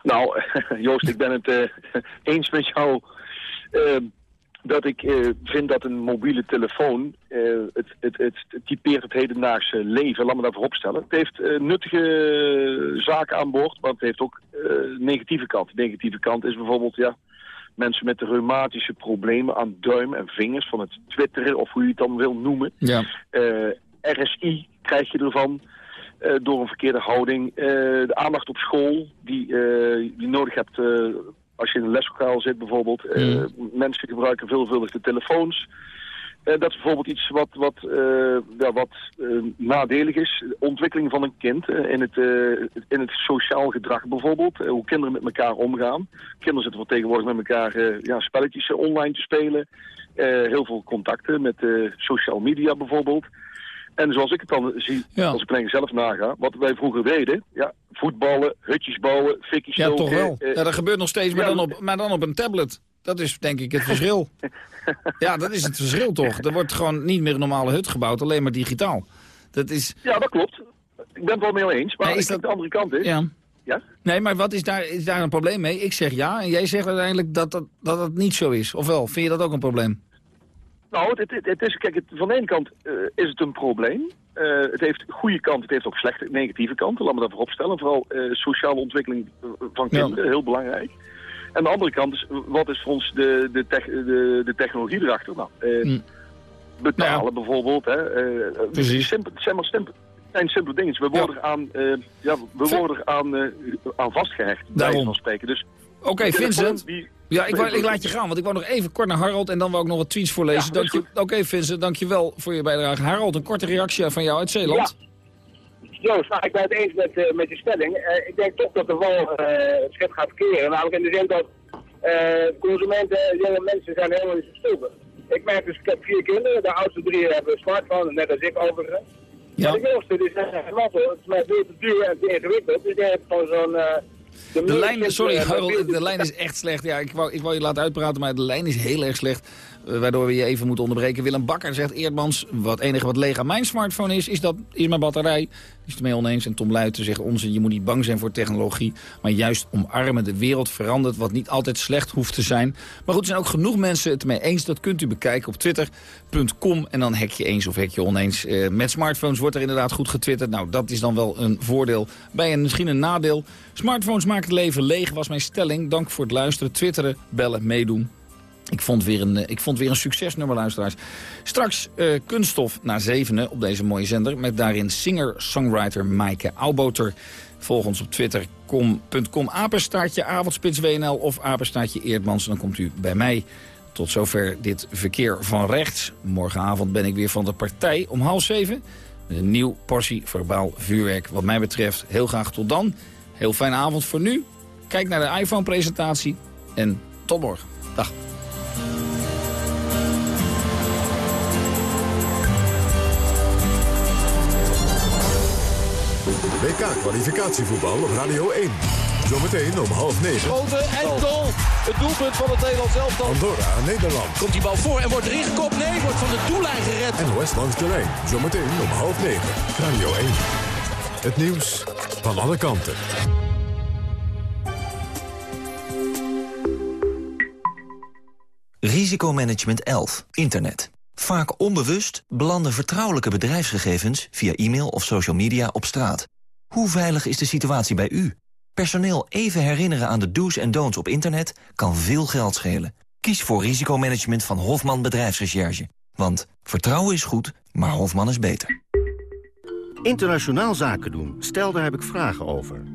Nou, *laughs* Joost, ik ben het eh, *laughs* eens met jou eh, dat ik eh, vind dat een mobiele telefoon, eh, het, het, het, typeert het hedendaagse leven, laat me dat vooropstellen. Het heeft nuttige zaken aan boord, maar het heeft ook negatieve kant. De negatieve kant is bijvoorbeeld, ja, mensen met de reumatische problemen aan duim en vingers, van het twitteren of hoe je het dan wil noemen. Ja. Eh, RSI krijg je ervan. eh, door een verkeerde houding. Eh, de aandacht op school die je nodig hebt als je in een leslokaal zit bijvoorbeeld. Eh, Mensen gebruiken veelvuldig de telefoons. Eh, dat is bijvoorbeeld iets wat, wat, eh, ja, wat eh, nadelig is. De ontwikkeling van een kind in, het, eh, in het sociaal gedrag bijvoorbeeld. Hoe kinderen met elkaar omgaan. Kinderen zitten voor tegenwoordig met elkaar ja, spelletjes online te spelen. Eh, heel veel contacten met eh, social media bijvoorbeeld. En zoals ik het dan zie, als ik alleen zelf naga, wat wij vroeger deden, ja, voetballen, hutjes bouwen, fikjes Ja, toch wel. eh, Ja, dat gebeurt nog steeds, maar, ja, dan op, maar dan op een tablet. Dat is denk ik het verschil. *laughs* ja, dat is het verschil toch. Er wordt gewoon niet meer een normale hut gebouwd, alleen maar digitaal. Dat is... Ja, dat klopt. Ik ben het wel mee eens, maar Nee, is denk de andere kant is... Ja. Ja? Nee, maar wat is daar, is daar een probleem mee? Ik zeg ja, en jij zegt uiteindelijk dat dat, dat het niet zo is. Ofwel, vind je dat ook een probleem? Nou, het, het, het is, kijk, het, van de ene kant eh, is het een probleem. Eh, het heeft goede kant, het heeft ook slechte, negatieve kanten. Laat me dat voorop stellen. Vooral eh, sociale ontwikkeling van Ja. kinderen, heel belangrijk. En de andere kant is, wat is voor ons de, de, tech- de, de technologie erachter? Nou, eh, betalen bijvoorbeeld. Hè, eh, Precies. Simpel, het zijn maar simpel, zijn simpele dingen. We worden, aan, eh, ja, we worden aan, aan vastgehecht, Daarom. van spreken. Dus Oké, Vincent. die- Ja, ik, wou, Nee, ik laat je gaan, want ik wou nog even kort naar Harold... en dan wou ik nog wat tweets voorlezen. Ja, Oké, Vincent, dank je wel voor je bijdrage. Harold, een korte reactie van jou uit Zeeland. Joost, nou, ik ben het eens met, eh, met je stelling. Eh, ik denk toch dat de wal eh, het schip gaat keren. Namelijk in de zin dat consumenten, jonge mensen zijn helemaal niet gestoken. Ik merk dus, ik heb vier kinderen. De oudste drie hebben een smartphone, net als ik overigens. Ja. Maar de jongste, die zeggen, Matto, het is mij veel te duur en te ingewikkeld. Dus die heeft gewoon zo'n... De meest lijn, sorry Harold, de lijn is echt slecht. Ja, ik wou, ik wou je laten uitpraten, maar de lijn is heel erg slecht. Eh, waardoor we je even moeten onderbreken. Willem Bakker zegt Eerdmans, wat enige wat leeg aan mijn smartphone is, is, dat, is mijn batterij. Is het mee oneens. En Tom Luiten zegt onzin, je moet niet bang zijn voor technologie. Maar juist omarmen, de wereld verandert, wat niet altijd slecht hoeft te zijn. Maar goed, zijn ook genoeg mensen het mee eens. Dat kunt u bekijken op twitter.com. En dan hek je eens of hek je oneens. Eh, met smartphones wordt er inderdaad goed getwitterd. Nou, dat is dan wel een voordeel. Bij een misschien een nadeel. Smartphones maken het leven leeg, was mijn stelling. Dank voor het luisteren, twitteren, bellen, meedoen. Ik vond weer een, eh, ik vond weer een succesnummer, luisteraars. Straks eh, kunststof na zevenen op deze mooie zender... met daarin singer-songwriter Maaike Auboter. Volg ons op twitter.com apenstaartje avondspits WNL of apenstaartje Eerdmans. Dan komt u bij mij. Tot zover dit verkeer van rechts. Morgenavond ben ik weer van de partij om half zeven. Met een nieuw portie verbaal vuurwerk. Wat mij betreft heel graag tot dan. Heel fijne avond voor nu. Kijk naar de iPhone-presentatie. En tot morgen. Dag. WK-kwalificatievoetbal op Radio 1. Zometeen om half negen. Schoten en goal. Het doelpunt van het Nederlands elftal. Andorra, Nederland. Komt die bal voor en wordt erin gekopt? Nee, wordt van de doellijn gered. NOS langs de lijn. Zometeen om half negen. Radio 1. Het nieuws van alle kanten. Risicomanagement 11. Internet. Vaak onbewust belanden vertrouwelijke bedrijfsgegevens via e-mail of social media op straat. Hoe veilig is de situatie bij u? Personeel even herinneren aan de do's en don'ts op internet kan veel geld schelen. Kies voor risicomanagement van Hofman Bedrijfsrecherche. Want vertrouwen is goed, maar Hofman is beter. Internationaal zaken doen. Stel, daar heb ik vragen over.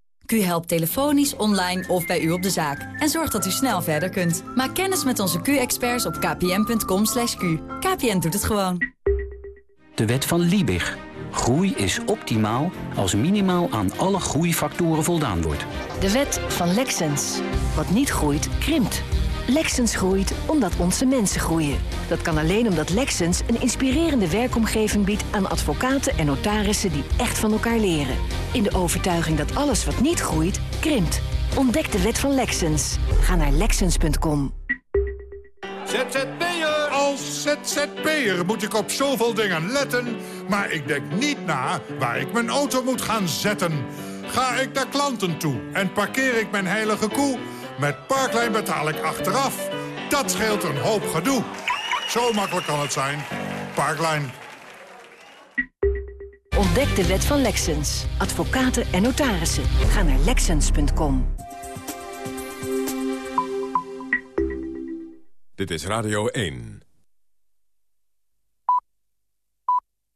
Q helpt telefonisch, online of bij u op de zaak. En zorgt dat u snel verder kunt. Maak kennis met onze Q-experts op kpn.com. /q. KPN doet het gewoon. De wet van Liebig. Groei is optimaal als minimaal aan alle groeifactoren voldaan wordt. De wet van Lexens. Wat niet groeit, krimpt. Lexens groeit omdat onze mensen groeien. Dat kan alleen omdat Lexens een inspirerende werkomgeving biedt aan advocaten en notarissen die echt van elkaar leren. In de overtuiging dat alles wat niet groeit, krimpt. Ontdek de wet van Lexens. Ga naar lexens.com. ZZP'er! Als ZZP'er moet ik op zoveel dingen letten... maar ik denk niet na waar ik mijn auto moet gaan zetten. Ga ik naar klanten toe en parkeer ik mijn heilige koe... met Parklijn betaal ik achteraf. Dat scheelt een hoop gedoe. Zo makkelijk kan het zijn. Parklijn. Ontdek de wet van Lexens. Advocaten en notarissen. Ga naar lexens.com. Dit is Radio 1.